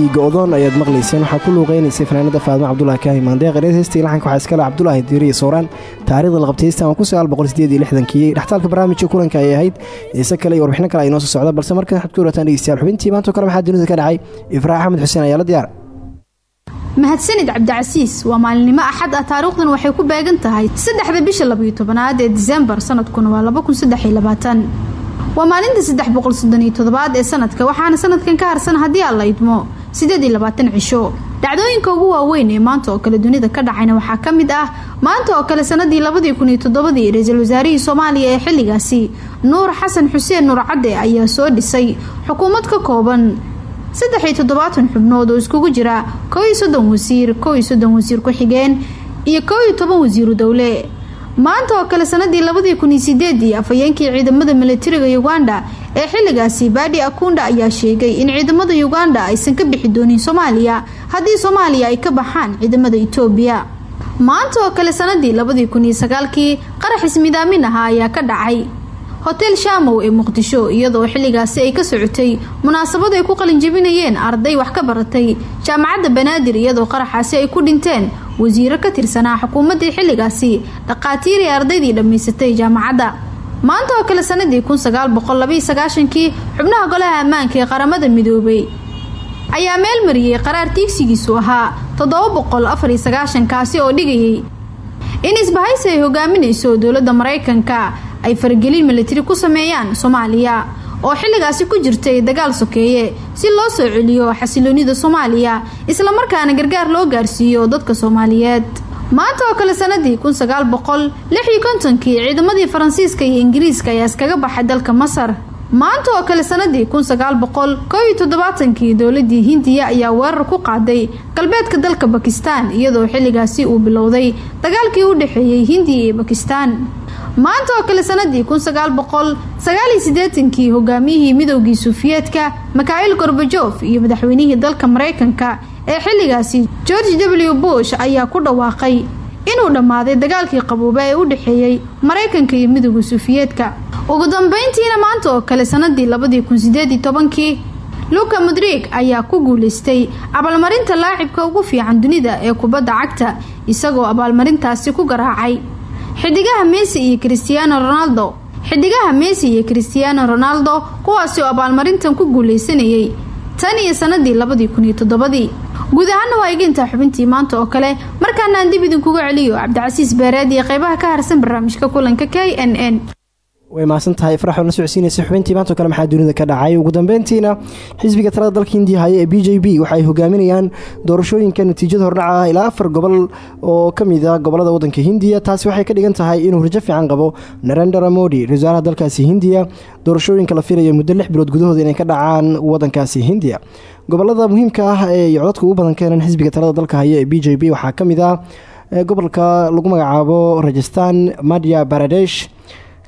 heestii go-doon ayaad maqlayseen. Waxaa ku luuqeynaysay fanaanada faadmo cabdulahi kaahi maandeeq ereed heestii laxanka waxaa iskale cabdulaahi diiriya sowraan taarikhda la qabtay heystan waa ku sagaal boqol sideed iyo lixdankii dhextaalka barnaamijka kulanka ayay ahayd. Heese kale iyo warbixino kale ay noo soo socda balse markan waxaad ku warataan dhegeystayaal xubintii maantoo kale maxaa dunida ka dhacay? Ifraax axmed xuseen ayaa la diyaara mahadsanid cabdicasiis waa maalinimo axad ah. Taariikhdan waxay ku beegan tahay saddexda bisha labayo tobanaad ee disembar sanadkuna waa laba kun waa maalinta saddex boqol soddon ee sanadka waxaana sanadkan ka harsan haddii aan la idmo sideed labaatan cisho. dhacdooyinka ugu waaweyn ee maanta oo kale dunida ka dhacayna waxaa ka mid ah maanta oo kale sanadii labadii kun iyo toddobadii ra'iisul wasaarihii soomaaliya ee xilligaasi. Nuur xasan xuseen nuur cadde ayaa soo dhisay xukuumad ka kooban saddex iyo toddobaatan xubnood oo iskugu jira kow iyo soddon wasiir kow iyo soddon wasiir ku-xigeen iyo kow iyo toban wasiiru dowle maanta oo kale sanadii labadii kun iyo sideedii afhayeenkii ciidamada milatariga uganda ee xilligaasi baadhi akunda ayaa sheegay in ciidamada uganda aysan ka bixi doonin soomaaliya. Haddii soomaaliya ay ka baxaan ciidamada itoobiya. Maanta oo kale sanadii labadii kun iyo sagaalkii qarax ismidaamin ahaa ayaa ka dhacay. Hotel shaamow ee muqdisho iyadoo xilligaasi ay ka socotay munaasabad ay ku qalinjabinayeen arday wax ka baratay. Jaamacadda banaadir iyadoo qaraxaasi ay ku dhinteen wasiiro ka tirsanaa xukuumaddii xilligaasi dhaqaatiir ee ardaydii dhammaysatay jaamacadda maanta oo kale sanadii sagaashankii xubnaha golaha ammaanka ee qaramada midoobay. Ayaa meel mariyey qaraar tiigsigiisu ahaa sagaashankaasi oo dhigayay. In isbahaysi ay hogaaminayso dowladda maraykanka ay faragelin milatari ku sameeyaan soomaaliya oo xilligaasi ku jirtay dagaal sokeeye si loo soo celiyo xasiloonida soomaaliya islamarkaana gargaar loo gaarsiiyo dadka soomaaliyeed maanta oo kale sanadii kontonkii ciidamadii faransiiska iyo ingiriiska ayaa iskaga baxay dalka masar. Maanta oo kale sanadii toddobaatankii dowladii hindiya ayaa weerar ku qaaday galbeedka dalka bakistaan iyadoo xilligaasi uu bilowday dagaalkii u dhexeeyey hindiya iyo bakistaan maanta oo kale sanadii siddeetankii hogaamiyihii midowgii suufiyeedka mikhail gorbajof iyo madaxweynihii dalka maraykanka ee xilligaasi george w. Bush ayaa ku dhawaaqay inuu dhammaaday dagaalkii qabooba ee u dhexeeyey maraykanka iyo midowga suufiyeedka. Ugu dambeyntiina maanta oo kale sanadii labadii kun tobankii luka mudrig ayaa ku guuleystay abaalmarinta laacibka ugu fiican dunida ee kubadda cagta isagoo abaalmarintaasi ku garaacay xidigaha messi iyo cristiano ronaldo. Xidigaha messi iyo cristiano ronaldo kuwaasi oo abaalmarintan ku guuleysanayay tan iyo sanadii labadii kun iyo toddobadii. Guud ahaana waa egintaa xubintii maanta oo kale markaana aan dib idinkuga celiyo cabdicasiis beereed iyo qeybaha ka harsan barnaamijka kulanka k n n way mahadsan tahay ifraxoo na socodsiinaysa xubintii maantoo kale maxaa dunida ka dhacay? Ugu dambeyntiina xisbiga talada dalka hindiya haya ee b j b waxay hogaaminayaan doorashooyinka natiijada hordhaca ah ilaa afar gobol oo ka mid a gobollada wadanka hindiya. Taasi waxay ka dhigan tahay inuu rajo fiican qabo. Narendra modi ra wasaaraha dalkaasi hindiya doorashooyinka la filaya muddo lix bilood gudahooda inay ka dhacaan wadankaasi hindiya. Gobolada muhiimka ah ee codadka ugu badan keenan xisbiga talada dalka haya ee b j b waxaa ka mid ah gobolka lagu magacaabo rajastan madhya baradesh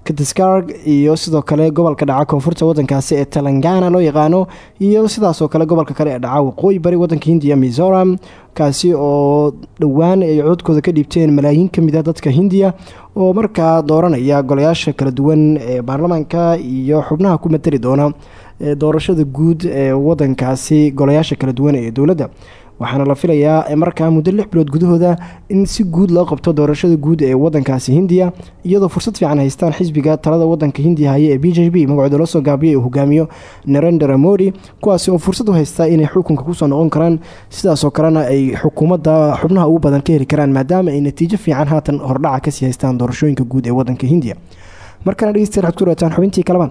katiskarg iyo sidoo kale gobolka dhaca koonfurta wadankaasi ee telangana loo yaqaano iyo sidaasoo kale gobolka kale ee dhaca waqooyi bari wadanka hindiya mizoram kaasi oo dhowaan ay codkooda ka dhiibteen malaayiin ka mid a dadka hindiya oo markaa dooranaya golayaasha kala duwan ee baarlamaanka iyo xubnaha ku matali doona doorashada guud ee wadankaasi golayaasha kala duwan ee dowladda waxaana la filayaa markaa muddo lix bilood gudahooda in si guud loo qabto doorashada guud ee wadankaasi hindiya iyadoo fursad fiican haystaan xisbiga talada wadanka hindiya haya ee b j b. Magacooda loo soo gaabiyay uu hogaamiyo narendra modi kuwaasi oo fursad u haystaa inay xukunka ku soo noqon karaan sidaasoo kalena ay xukuumadda xubnaha ugu badan ka heli karaan maadaama ay natiijo fiican haatan hordhaca ka sii haystaan doorashooyinka guud ee wadanka hindiya. Markana dhegeystayaal waxad ku dhawaataan xubintii kalaban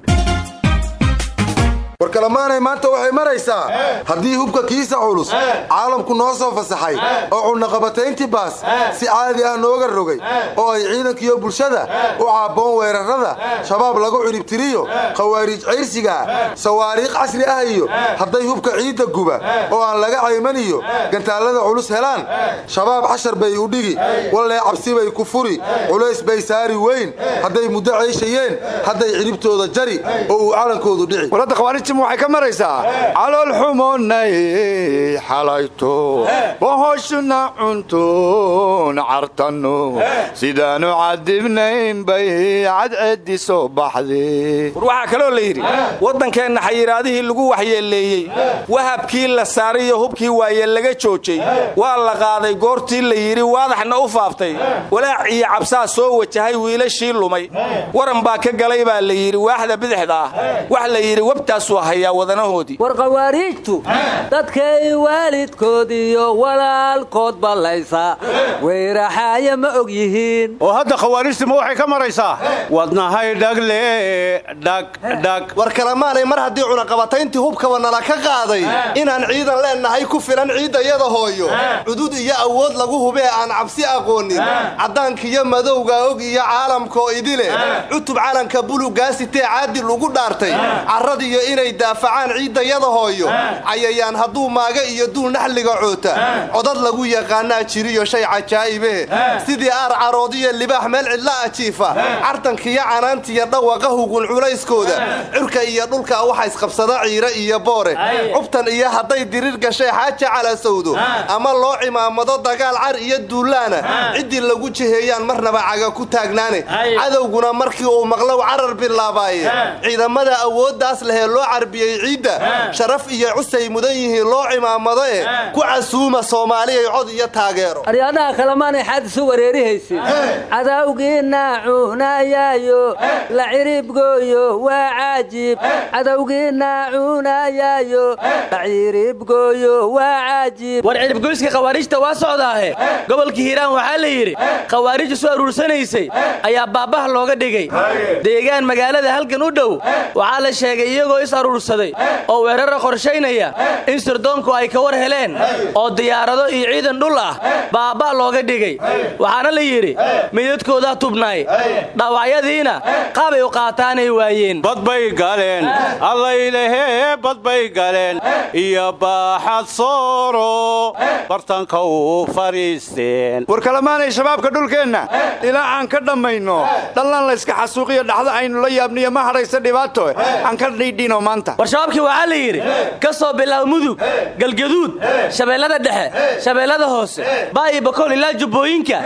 war kalamaanay maanta waxay maraysaa haddii hubka kiisa culus caalamku noo soo fasaxay oo cunaqabatayntii baas si caadi ah nooga rogay oo ay ciidankiiyo bulshada u caabboon weerarrada shabaab lagu ciribtiriyo khawaariij cayrsiga sawaariikh casri ah iyo hadday hubka ciidda guba oo aan laga cayman iyo gantaallada culus helaan. Shabaab cashar bay u dhigi wallee cabsi bay ku furi culays bay saari weyn hadday muddo cayshayeen hadday ciribtooda jari oo uu calankoodu dhici khawaarijtim waxay ka maraysaa calool xumoonay xalayto. Wahoshuna cuntoon cartanno sidaanu cadibnayn bay cadceeddi soo baxday. War waxaa kaloo la yidhi waddankeenna xayiraadihii lagu waxyeeleeyey wahabkii la saaray iyo hubkii waaye laga joojay. Waa la qaaday goortii la yidhi waadaxna u faaftay. Walaac iyo cabsaa soo wajahay wiilashii lumay. Waran baa ka galay baa la yidhi waaxda bidixda ah wax la yidhi webtaasuu hayaa wadanahoodii. War khawaariijtu dadkay waalidkood iyo walaalkood ballaysa. Weyraxaaya ma og yihiin. Oo hadda khawaarijtima waxay ka maraysaa? Wadnahay dhagle dhagdhag war kalamaanay mar haddii cunaqabatayntii hubkaba nala ka qaaday inaan ciidan leennahay ku filan ciiddayada hooyo. Cudud iyo awood lagu hubee aan cabsi aqoonin. Caddaankiyo madowga og iyo caalamkaoo idile. Cutub calanka bulugaasitee caadil ugu dhaartay. Carradiyo inay daafacaan ciiddayada hooyo cayayaan hadduu maaga iyo duul naxliga coota. Codad lagu yaqaanaa jiriyo shay cajaa'ibe. Sidii aar caroodiyo libaax meel cidla ajiifa cartankiyo canaantiyo dhawaqa hugun culayskooda. Curka iyo dhulka waxa isqabsada ciire iyo boore. Cubtan iyo hadday diriir gashay xaaja calasowdo. Ama loo cimaamado dagaal car iyo duulaana. Ciddii lagu jiheeyaan marnaba caga ku taagnaane. Cadowguna markii uu maqlow carar bilaabaaye. Ciidamada awooddaas lehee loo carbiyey ciidda. Sharaf iyo cusay mudan yihiin loo cimaamado e ku casuuma soomaaliyay cod iyo taageero. Aryaadaha kalemaanay xaad isu wareerihaysid cadawgiinna cuunayaayo la ciribgooyo waa caajib. Cadawgiinna cuunayaayo la ciribgooyo waa caajib. War ciribgoyska khawaarijta waa socdaahe. Gobolka hiiraan waxaa la yidhi khawaarij isu aruursanaysay ayaa baabbaha looga dhigay. Deegaan magaalada halgan u dhow waxaa la sheegay iyagoo is aruursaday oo weerara qorshaynaya in sirdoonku ay ka war heleen oo diyaarado iyo ciidan dhul ah baabba looga dhigay. Waxaana la yidhi midadkoodaa tubnaay dhaawacyadiina qaabay u qaataanay waayeen. Badbay galeen allaylahee badbay galeen iyo baaxad sooro bartanka u fadhiisteen war kalamaanay shabaabka dhulkeenna ilaa aan ka dhammayno. Dhallan layska xasuuqiyo dhaxda aynu la yaabniyo ma hadhaysa dhibaato. Aan ka dhiidhino maanta war shabaabkii waxaa la yidhi ka soo bilaab mudug galgaduud shabeellada dhexe shabeellada hoose baayi bakool ilaa jubbooyinka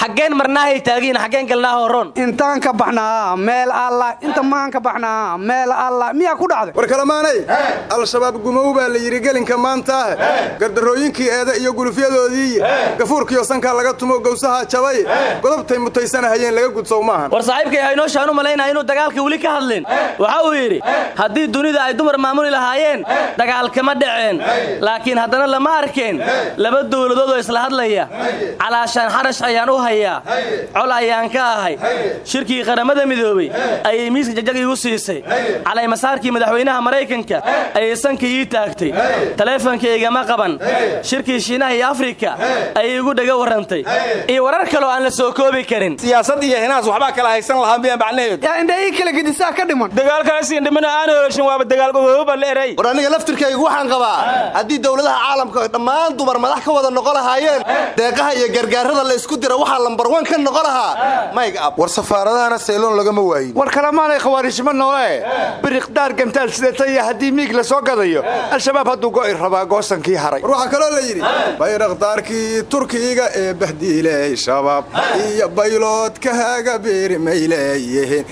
xaggeen marnaahay taagiin xaggeen galnaa horon. Intaan ka baxnaa meel alla inta maan ka baxnaa meel alla miyaa ku dhacday? War kalamaanay al-shabaab gumow baa la yidhi gelinka maantaah gardarrooyinkii eeda iyo gulufyadoodii gafuurkiyo sankaa laga tumo gowsaha jabay. Godobtay mutaysanahayeen laga gudsow maahan. War saaxiibkay haynooshaan u malaynaya inuu dagaalka weli ka hadlin. Waxa uu yidhi haddii dunida ay dumar maamuli lahaayeen dagaal kama dhaceen laakiin haddana lama arkeen laba dowladood oo isla hadlaya. Calaashaan xarash ayaan u hayaa. Col ayaan ka ahay. Shirkii qaramada midoobey ayay miiska jajag iigu siisay. Calaymasaarkii madaxweynaha maraykanka ayay sanka ii taagtay. Taleefonkaygama qaban. Shirkii shiinaha iyo afrika ayay igu dhaga warrantay iyo warar kaloo aan la soo koobi karin. Siyaasad iyo hinaas waxbaa kala haysan lahaa miya macnaheedu yaa indha ii kala gedisaa ka dhiman. Dagaalkaasiin dhimana aan hoogshin waaba war aniga laftirkaygu waxaan qabaa. Haddii dowladaha caalamka dhammaan dumar madax ka wada noqon lahaayeen deeqaha iyo gargaarada la isku dira waxaa lambar wan ka noqon lahaa. Mayg ab war safaaradahana sayloon lagama waayin. War kalamaanay khawaarijma noole biriqdaar gantaal sidataya haddii miig la soo gadayo al-shabaab hadduu go'i rabaa goosankii haray. War waxaa kaloo la yidhi bayraqdaarkii turkiga ee bahdiiley shabaab iyo bayloodka haga beeri may leeyihiin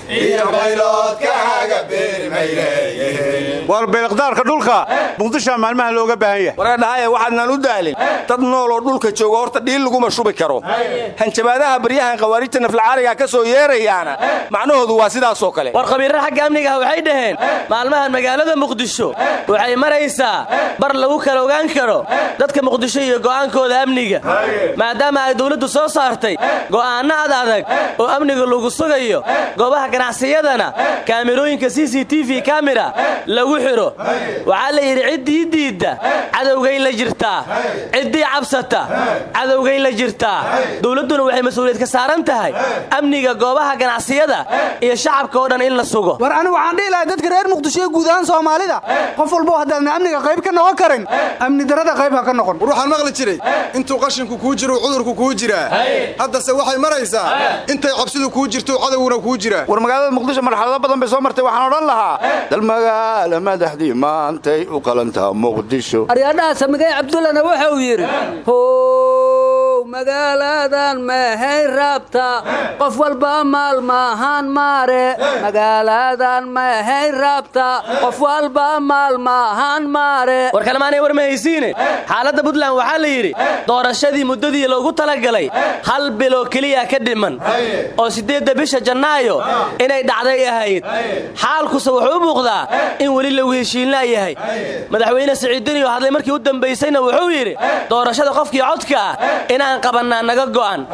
war bayrakdaarka dhulka. Muqdishaa maalmaha looga baahan yahay. Wareedhahaye waxaadnaan u daalin. Dad nooloo dhulka jooga horta dhiil laguma shubi karo. Hanjabaadaha baryahan khawaarijta naflacaaliga ka soo yeerayaana macnahoodu waa sidaasoo kale. War khabiirra xagga amniga ah waxay dhaheen maalmahan magaalada muqdisho waxay maraysaa bar lagu kala ogaan karo dadka muqdisho iyo go'aankooda amniga. Maadaama ay dawladdu soo saartay go'aanno ad adag oo amniga lagu sugayo goobaha ganacsiyadana kaamirooyinka c c t v kamira lagu xidho waxaa la yidhi ciddii diidda cadowgay la jirtaa ciddii cabsata cadowgay la jirtaa dowladduna waxay mas'uuliyad ka saaran tahay amniga goobaha ganacsiyada iyo shacabka oo dhan in la sugo. War anigu waxaan dhihi lahaa dadka reer muqdisho iyo guud ahaan soomaalida qof walbo haddaadna amniga qayb ka noqon karin amni darada qayb ha ka noqon. War waxaan maqli jiray intuu qashinku kuu jiro cudurku kuu jiraa haddase waxay maraysaa intay cabsidu kuu jirto cadowguna kuu jiraa war magaalada muqdisho marxalado badan bay soo martay waxaan odhan lahaa dalmagaala madaxdii maantay u qalantaa muqdisho. Aryaadhaha samigay cabdullana waxa uu yidhi how magaaladan mahay raabta qof walba maal maahan maare. Magaaladan mahay raabta qof walba maal maahan maare. War kalemaanay war ma haysiine xaaladda puntland waxaa la yidhi doorashadii muddadii loogu talagalay hal biloo keliya ka dhiman. Oo siddeedda bisha jannaayo inay dhacday ahayd. Xaalkuse wuxuu muuqdaa in weli lagu heshiinlaa yahay. Madaxweyne siciidiniyo hadlay markii u dambaysayna wuxuu yidhi doorashada qofkii codka ah inaan qabannaa naga go'an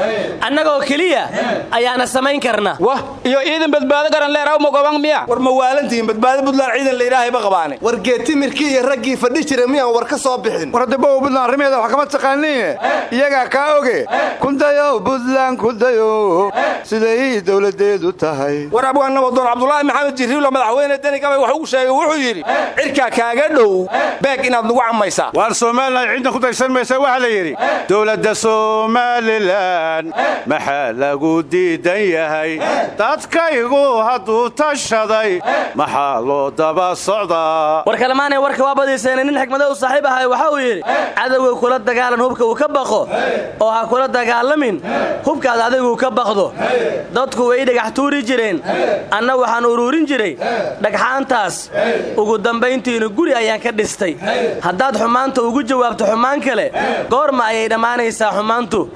annagoo keliya ayaana samayn karna. Wah iyo ciidan badbaado garan leeraw mogoban miya war ma waalantihiin badbaado puntland ciidan la ilaahay ba qabaane. War geetimirkii iyo raggii fadhi jira miyaan war ka soo bixin? War hadda bow puntland arrimeeda wax kama taqaaniine iyagaa kaa oge. Kundayo puntland kundayo siday dowladeedu tahay. War abwaan nabadoon cabdulaahi maxamed jirriilo madaxweyne deni gabay wax ugu sheegay wuxuu yidhi cirkaa kaaga dhow beeg inaad nagu cammaysaa waar somalilan ciidan ku daysan maysa waxaa la yidhi dowladda somalilan maxaa lagu diidan yahay? Dadkaygu hadduu tashaday maxaa loo daba socdaa? War kalemaanay warka waa badiiseene. Nin xikmado u saaxiib ahay waxa uu yidhi cadowga kula dagaalan hubka uu ka baqo oo ha kula dagaalamin hubkaad adigu ka baqdo. Dadku way dhagax tuuri jireen. Anna waxaan uruurin jiray dhagxaantaas. Ugu dambayntiina guri ayaan ka dhistay. Haddaad xumaanta ugu jawaabto xumaan kale goorma ayay dhammaanaysaa xumaantu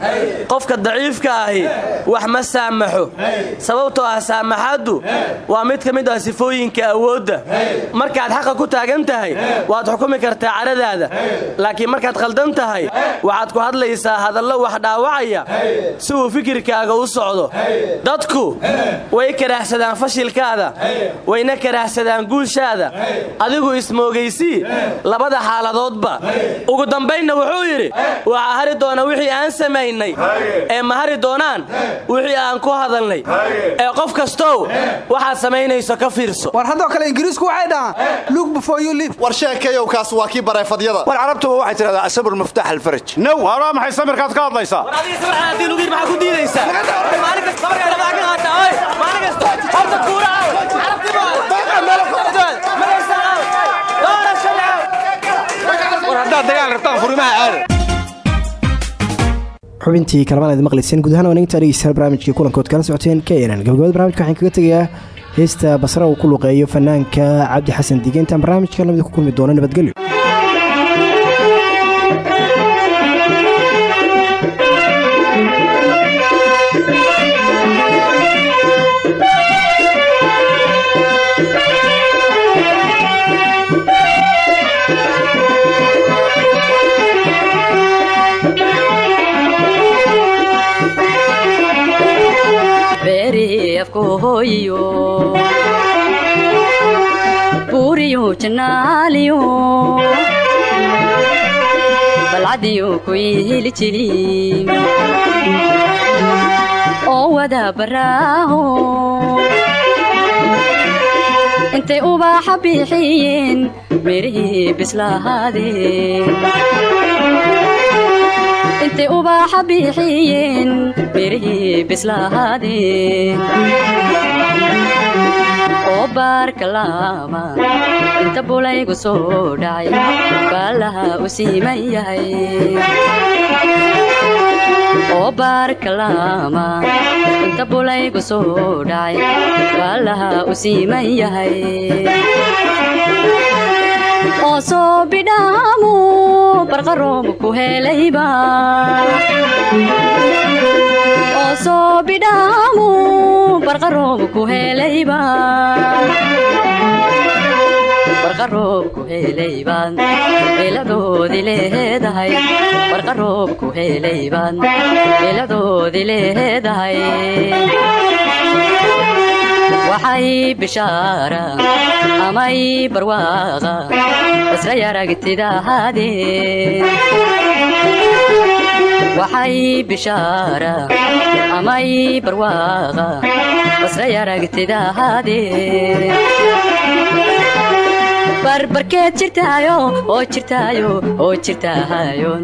qofka daciifka ahi wax ma saamaxo. Sababtoo ah saamaxaaddu waa mid ka mid ah sifooyinka awoodda markaad xaqa ku taagan tahay waad xukumi kartaa caradaada. Laakiin markaad khaldan tahay waxaad ku hadlaysaa hadallo wax dhaawacaya si uu fikirkaaga u socdo. Dadku way karaahsadaan fashilkaada wayna karaahsadaan guushaada adigu ismoogaysii labada xaaladoodba. Ugu dambaynna wuxuu yidhi waxaa hari doona wixii aan samaynay ee ma hari doonaan? Wixii aan ku hadalnay. Ee qof kastow waxaad samaynayso ka fiirso. War haddoo kale ingiriisku waxay dhahaan look before you live war sheekayow kaas waa kii bareefadyada war carabtuba waxay tidhahdaa asabr muftax alfaraj. Now halaa maxay samirkaad ka hadlaysaa? Maxaa ku diidaysaa? Maalin kasta sabarka ka qaata oy maalin kasta horta kuura war haddaad dagaal rabtaan furimaha aada xubintii kalmaan aad maqlayseen guud ahaan waninta dhegeystayaal barnaamijkii kulankood. Kala socoteen k nn gabagabada barnamijka waxaan kaga tegayaa heesta basra uu ku luqeeyo fanaanka cabdi xasan dige intaan barnaamijka lamida ku kulmi doono nabadgelyo buuriyu janaaliyo balcadiyu ku iili jiri oo wada baraaho intay ubaaxa bixiyeen mirihii bislahaadeen intay ubaaxa bixiyeen mirihii bislahaadeen oo baarka laama inta bulaygu soo dhacay baalaha u siiman oo baarka laama inta bulaygu soo dhacay baalaha u siiman yahay oo soo bidhaamu barqaroob ku helayba oo soo bidhaamu barqaroob ku helayba barqaroob ku helaybaan beeladoodii leedahay barqaroob ku helaybaan beeladoodii leedahay waxay bishaara amay barwaaqa basray aragtidahaadeen waxay bishaara amay barwaaqa basray aragtidahaadeen barbarkeed jirtaayo oo jirtaayo oo jirtaahayon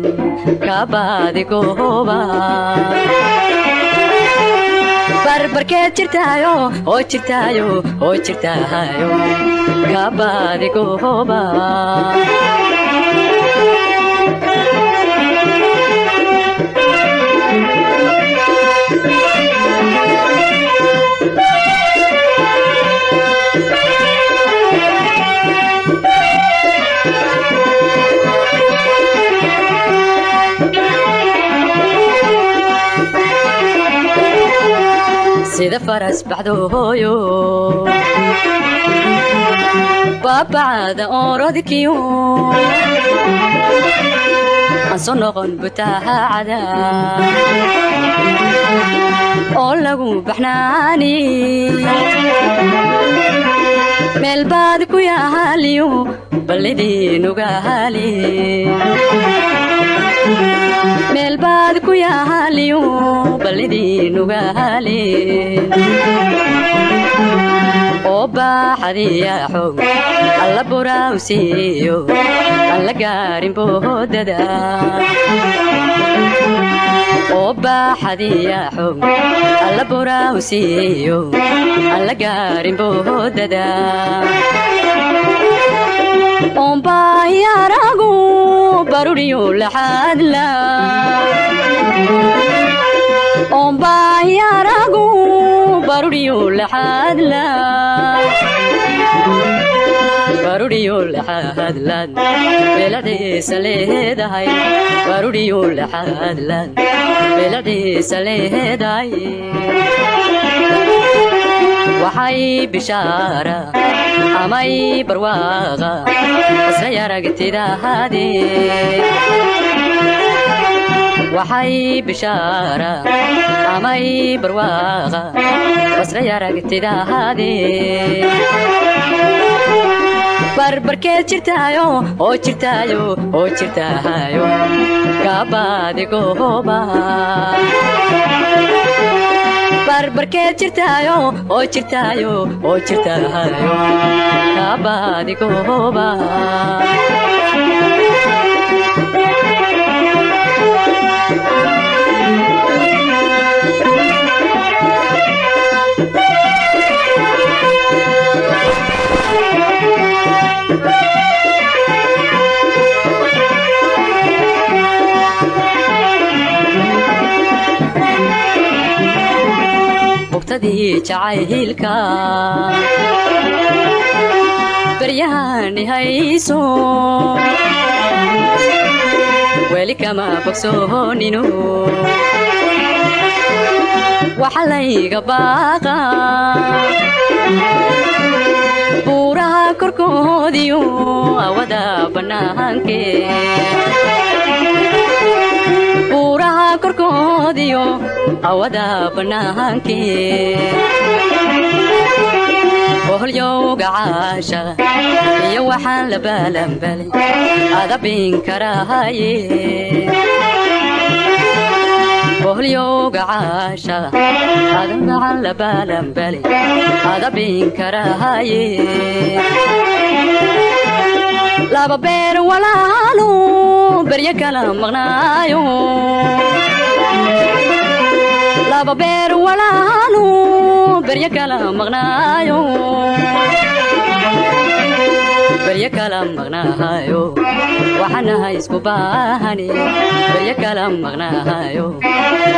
kabadigooba barbarkeed jirtaayo oo jirtaayo oo jirtaahayo kabadigooba sida faras baxdo hooyo baabacada oorodkiyo aan soo noqon butaacada oo lagu baxnaani meel baad ku yaaliyo ballidiinugaali meel baad ku yaaliyo ballidiinugaali oo baaxadiya xog alla buraawsiiyo aan la gaarin boodada oo baaxadiya xog alla buraawsiiyo aan la gaarin boodada ombaayaragu baruriyo laxaadla ombaayaragu baruriyo laxaadla baruriyo laxaadlad beeladiisa leedahay baruriyo laxaadlad beeladiisa leedahay waxay bishaara amay barwaaqa basray aragtidahaadeen waxay bishaara amay barwaaqa basray aragtidahaadeen barbarkeed jirtaayo oo jirtaayo oo jirtaahayo gaabadigooba barbarkeed jirtaayo oo jirtaayo oo jirtaahayo bugtadii jacaylka baryahani hayso weli kama bogsooninu waxa layga baaqa buuraha korkoodiyo awada bannaanke korkoodiyo awada bannaanke boholyowga caasha iyo waxaan la baalanbalay adabin karaaye laba beer walaalo beryo kala maqnaayo laba beer walaalo beryo kala maqnaayo waxaanahay isku baahane beryo kala maqnaayo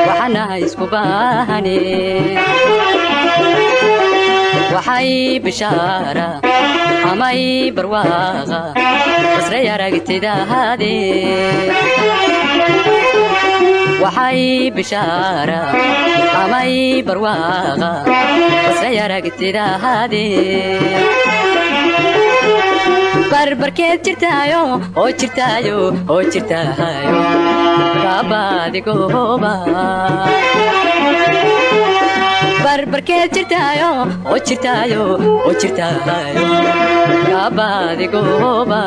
waxaanahay isku baahane waxay bishaara amay barwaaqa basray aragtidahaadeen waxay bishaara amay barwaaqa basray aragtidahaadeen barbarkeed jirtaayo oo jirtaayo oo jirtaayo gaabadigooba barbarkeed jirtaayo oo jirtaayo oo jirtaayo kaabadigooba